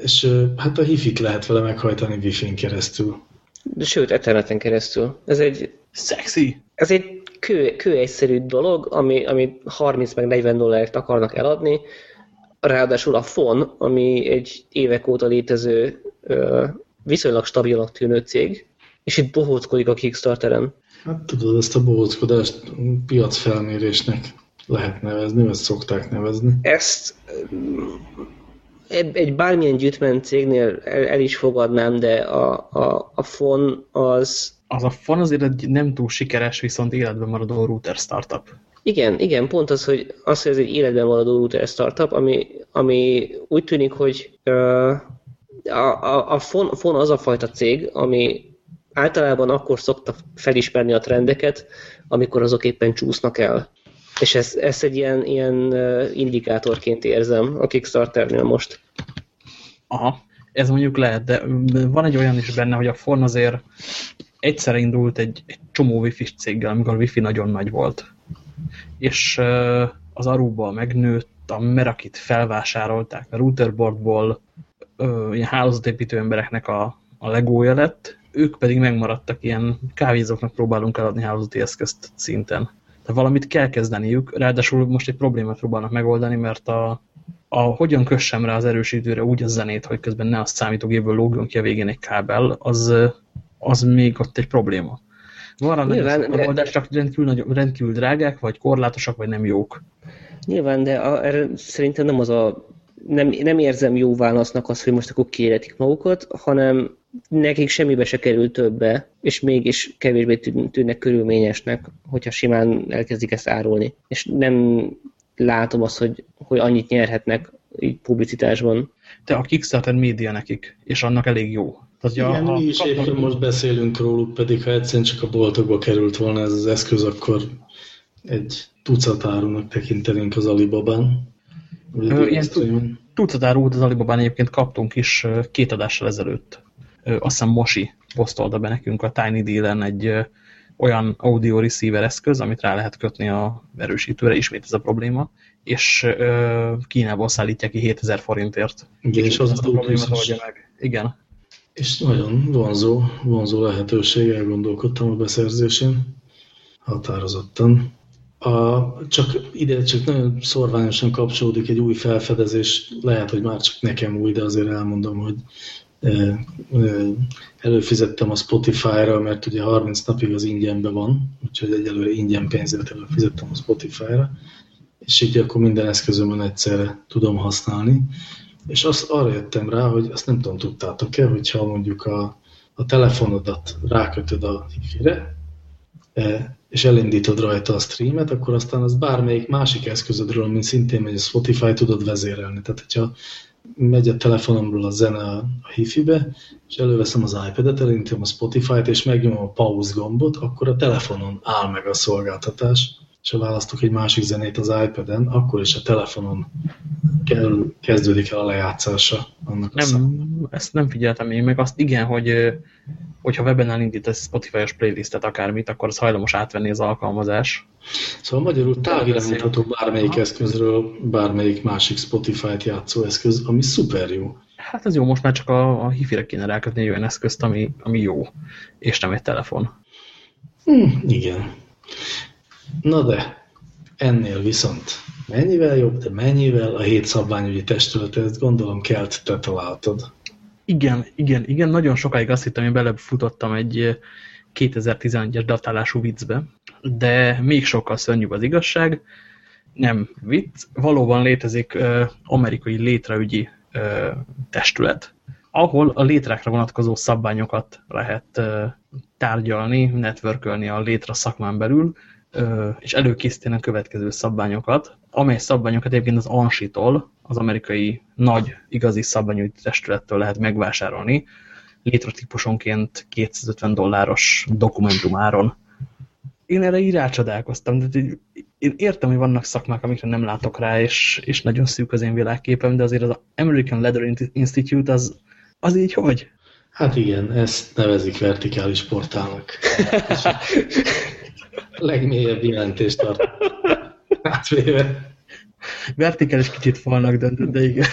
és hát a hifit lehet vele meghajtani wifi-n keresztül. De sőt, Etherneten keresztül. Ez egy... Sexy! Ez egy kő, kő egyszerű dolog, ami, ami 30 meg 40 dollárt akarnak eladni, ráadásul a FON, ami egy évek óta létező viszonylag stabilnak tűnő cég, és itt bohóckodik a Kickstarteren. Hát tudod, ezt a bohóckodást piacfelmérésnek lehet nevezni, vagy szokták nevezni. Ezt egy bármilyen gyűjtment cégnél el, el is fogadnám, de a, a, a FON az... Az a FON azért egy nem túl sikeres, viszont életben maradó router startup. Igen, igen, pont az, hogy, az, hogy ez egy életben maradó router startup, ami, ami úgy tűnik, hogy uh, a, a, a FON, FON az a fajta cég, ami általában akkor szokta felismerni a trendeket, amikor azok éppen csúsznak el. És ezt, ezt egy ilyen, ilyen indikátorként érzem a Kickstarternél most. Aha, ez mondjuk lehet, de van egy olyan is benne, hogy a Forn azért egyszer indult egy, egy csomó wifi céggel, amikor a wifi nagyon nagy volt. és az Aruba megnőtt, a Merakit felvásárolták, a routerboardból ilyen hálózatépítő embereknek a, a legója lett, ők pedig megmaradtak ilyen kávézóknak próbálunk eladni hálózati eszközt szinten. Tehát valamit kell kezdeniük, ráadásul most egy problémát próbálnak megoldani, mert a, a hogyan kössem rá az erősítőre úgy a zenét, hogy közben ne a számítógéből lógjon ki a végén egy kábel, az, az még ott egy probléma. Van rá megoldás, csak rendkívül, nagy, rendkívül drágák, vagy korlátosak, vagy nem jók. Nyilván, de a, erre szerintem nem az a nem, nem érzem jó válasznak azt, hogy most akkor kéretik magukat, hanem nekik semmibe se kerül többe, és mégis kevésbé tűnnek körülményesnek, hogyha simán elkezdik ezt árulni. És nem látom azt, hogy, hogy annyit nyerhetnek így publicitásban. De a Kickstarter média nekik, és annak elég jó. Tehát, Igen, ha mi is kapnak... éppen most beszélünk róluk, pedig ha egyszerűen csak a boltokba került volna ez az eszköz, akkor egy tucatárunak tekintenénk az Alibabán. Ilyen tucatárút az Alibabán egyébként kaptunk is két adással ezelőtt. Azt hiszem Mosi posztolta be nekünk a Tiny Deal-en egy olyan audio receiver eszköz, amit rá lehet kötni a erősítőre, ismét ez a probléma, és Kínából szállítják ki 7000 forintért. Igen, és, az, az a problémát oldja meg. Igen. És nagyon vonzó, vonzó lehetőség, elgondolkodtam a beszerzésén, határozottan. A, csak ide csak nagyon szorványosan kapcsolódik egy új felfedezés, lehet, hogy már csak nekem új, de azért elmondom, hogy előfizettem a Spotify-ra, mert ugye 30 napig az ingyenben van, úgyhogy egyelőre ingyen pénzért előfizettem a Spotify-ra, és így akkor minden eszközömön egyszerre tudom használni. És azt arra jöttem rá, hogy azt nem tudom, tudtátok-e, hogyha mondjuk a, a telefonodat rákötöd a hifire, e, és elindítod rajta a streamet, akkor aztán az bármelyik másik eszközödről, mint szintén megy a Spotify, tudod vezérelni. Tehát, hogyha megy a telefonomról a zene a hifi-be, és előveszem az iPad-et, elindítom a Spotify-t, és megnyomom a pause gombot, akkor a telefonon áll meg a szolgáltatás, és ha választok egy másik zenét az iPad-en, akkor is a telefonon kell, kezdődik el a lejátszása annak nem, a Ezt nem figyeltem én, meg azt igen, hogy hogyha weben elindítasz Spotify-os playlistet akármit, akkor az hajlamos átvenni az alkalmazás. Szóval magyarul távirányítható bármelyik Aha. eszközről bármelyik másik Spotify-t játszó eszköz, ami szuper jó. Hát ez jó, most már csak a, a hifi-re kéne rákötni egy olyan eszközt, ami, ami jó, és nem egy telefon. Hmm, igen. Na de, ennél viszont mennyivel jobb, de mennyivel a hét szabványügyi testület, ezt gondolom kelt te találtad. Igen, igen, igen, nagyon sokáig azt hittem, hogy belefutottam egy 2011-es eh, datálású viccbe, de még sokkal szörnyűbb az igazság. Nem vicc, valóban létezik ö, eh, amerikai létreügyi ö, eh, testület, ahol a létrákra vonatkozó szabványokat lehet ö, tárgyalni, networkölni a létra szakmán belül, és előkészíteni a következő szabványokat, amely szabványokat egyébként az ANSI-tól, az amerikai nagy igazi szabványújtó testülettől lehet megvásárolni, létratípusonként 250 dolláros dokumentumáron. Én erre így rácsodálkoztam, de én értem, hogy vannak szakmák, amikre nem látok rá, és, és nagyon szűk az én világképem, de azért az American Leather Institute az, az így hogy? Hát igen, ezt nevezik vertikális portálnak. legmélyebb jelentést tart. Átvéve. Vertikális kicsit falnak, de, de igen.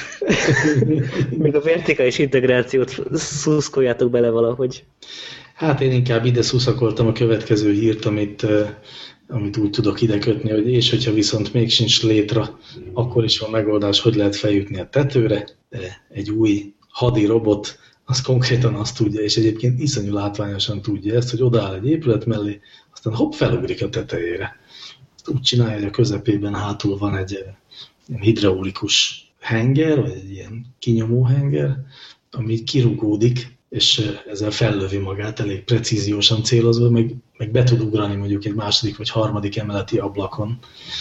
Még a vertikális integrációt szuszkoljátok bele valahogy. Hát én inkább ide szuszakoltam a következő hírt, amit, amit úgy tudok ide kötni, hogy és hogyha viszont még sincs létre, akkor is van megoldás, hogy lehet feljutni a tetőre. De egy új hadi robot az konkrétan azt tudja, és egyébként iszonyú látványosan tudja ezt, hogy odaáll egy épület mellé, aztán hopp, felugrik a tetejére. Úgy csinálja, hogy a közepében hátul van egy ilyen hidraulikus henger, vagy egy ilyen kinyomó henger, ami kirugódik, és ezzel fellövi magát elég precíziósan célozva, meg, meg be tud ugrani mondjuk egy második vagy harmadik emeleti ablakon.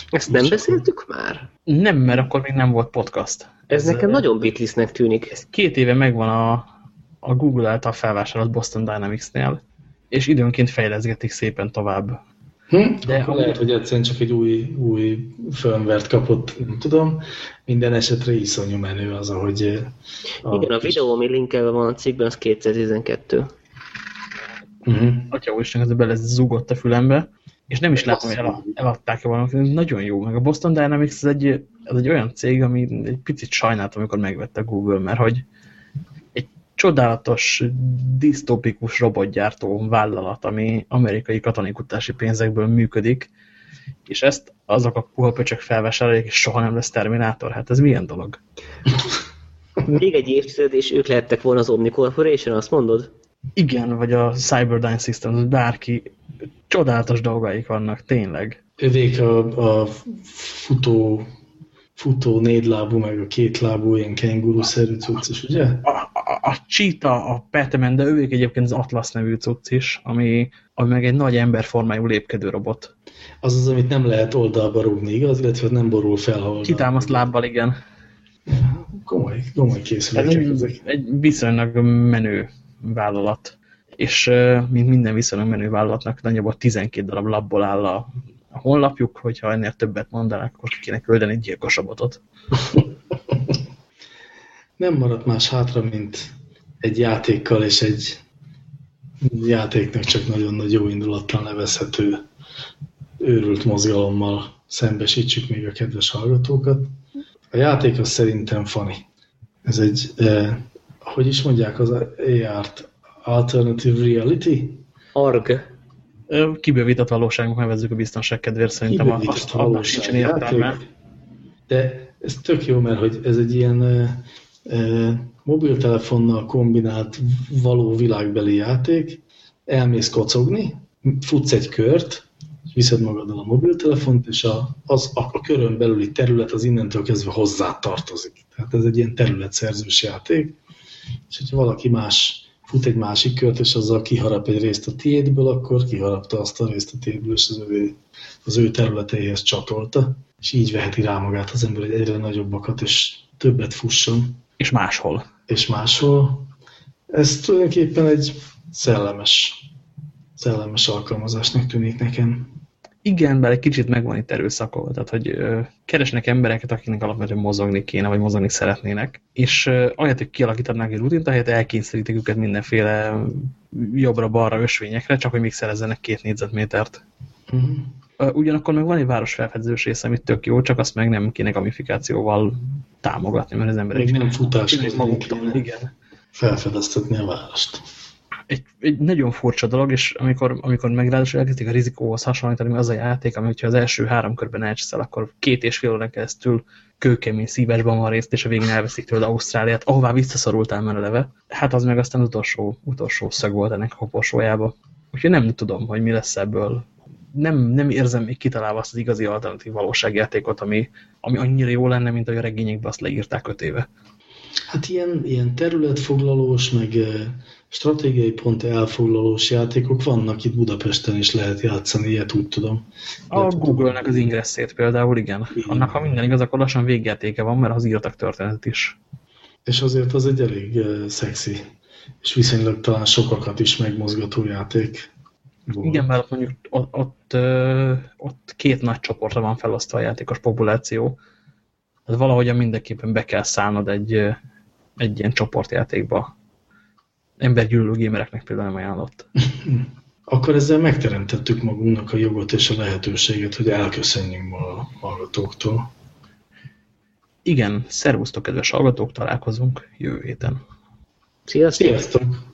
Ezt nem beszéltük már? Nem, mert akkor még nem volt podcast. Ez, ez nekem nagyon Beatlesnek tűnik. Ez két éve megvan a, a Google által felvásárolt Boston Dynamics-nél, és időnként fejleszgetik szépen tovább. Hm? De Akkor lehet, hogy egyszerűen csak egy új, új firmware kapott, nem tudom. Minden esetre iszonyú menő az, ahogy... Eh, a Igen, a videó, ami linkelve van a cikkben, az 2012. Uh -huh. Atya úristen, ez bele zúgott a fülembe. és nem is látom, hogy el, eladták-e valamit, nagyon jó, meg a Boston Dynamics ez egy, ez egy olyan cég, ami egy picit sajnáltam, amikor megvette Google, mert hogy csodálatos, disztópikus robotgyártó vállalat, ami amerikai katonikutási pénzekből működik, és ezt azok a puha pöcsök felvásárolják, és soha nem lesz Terminátor. Hát ez milyen dolog? Még egy évtized, és ők lehettek volna az Omni Corporation, azt mondod? Igen, vagy a Cyberdyne Systems, bárki. Csodálatos dolgaik vannak, tényleg. Övék a, a futó, futó négylábú, meg a kétlábú ilyen kenguru-szerű cucc is, ugye? A, a, a Cheetah, a Petman, de ők egyébként az Atlas nevű cucc is, ami, ami meg egy nagy emberformájú lépkedő robot. Az az, amit nem lehet oldalba rúgni, igaz? Illetve nem borul fel, ha oldalba. Kitámaszt lábbal, igen. Komoly, komoly készülékek ezek. Egy viszonylag menő vállalat. És mint minden viszonylag menő vállalatnak nagyjából 12 darab labból áll a, a honlapjuk, hogyha ennél többet mondanak, akkor ki kéne küldeni egy gyilkos robotot. Nem maradt más hátra, mint egy játékkal és egy játéknak csak nagyon nagy jó indulattal nevezhető őrült mozgalommal szembesítsük még a kedves hallgatókat. A játék az szerintem funny. Ez egy, eh, hogy is mondják az AR-t? Alternative Reality? ARG. Kibővített valóságunk nevezzük a biztonság kedvéért, szerintem azt sincsen értelme. De ez tök jó, mert hogy ez egy ilyen eh, mobiltelefonnal kombinált való világbeli játék, elmész kocogni, futsz egy kört, viszed magaddal a mobiltelefont, és a, az, a, a körön belüli terület az innentől kezdve hozzá tartozik. Tehát ez egy ilyen területszerzős játék, és hogyha valaki más fut egy másik kört, és azzal kiharap egy részt a tiédből, akkor kiharapta azt a részt a tiédből, és az, ő, az ő területeihez csatolta, és így veheti rá magát az ember egy egyre nagyobbakat, és többet fusson. És máshol. És máshol. Ez tulajdonképpen egy szellemes, szellemes alkalmazásnak tűnik nekem. Igen, bár egy kicsit megvan itt erőszakolva, tehát hogy ö, keresnek embereket, akiknek alapvetően mozogni kéne, vagy mozogni szeretnének, és ö, ahelyett, hogy kialakítanák egy rutint, ahelyett elkényszerítik őket mindenféle jobbra-balra ösvényekre, csak hogy még szerezzenek két négyzetmétert. Uh mhm. -huh. Ugyanakkor meg van egy városfelfedezős része, amit tök jó, csak azt meg nem kéne gamifikációval támogatni, mert az emberek még nem futás maguktól. Igen. Felfedeztetni a várost egy, egy nagyon furcsa dolog, és amikor, amikor meg ráadásul elkezdik a rizikóhoz hasonlítani, az a játék, ami hogyha az első három körben elcseszel, akkor két és fél órán keresztül kőkemény szívesben van részt, és a végén elveszik tőle Ausztráliát, ahová visszaszorultál már eleve. Hát az meg aztán az utolsó, utolsó szög volt ennek a koporsójába. Úgyhogy nem tudom, hogy mi lesz ebből. Nem, nem érzem még kitalálva azt az igazi alternatív valóságjátékot, ami, ami annyira jó lenne, mint ahogy a regényekben azt leírták öt éve. Hát ilyen, ilyen területfoglalós, meg stratégiai pont elfoglalós játékok vannak itt Budapesten is lehet játszani, ilyet úgy tudom. A Google-nek az ingresszét például, igen. igen. Annak, ha minden igaz, akkor lassan végjátéke van, mert az írtak történet is. És azért az egy elég uh, szexi, és viszonylag talán sokakat is megmozgató játék. Volt. Igen, mert mondjuk ott, ott, uh, ott két nagy csoportra van felosztva a játékos populáció. Tehát valahogyan mindenképpen be kell szállnod egy, egy ilyen csoportjátékba embergyűlölő gémereknek például nem ajánlott. Akkor ezzel megteremtettük magunknak a jogot és a lehetőséget, hogy elköszönjünk a hallgatóktól. Igen, szervusztok, kedves hallgatók, találkozunk jövő héten. Sziasztok! Sziasztok.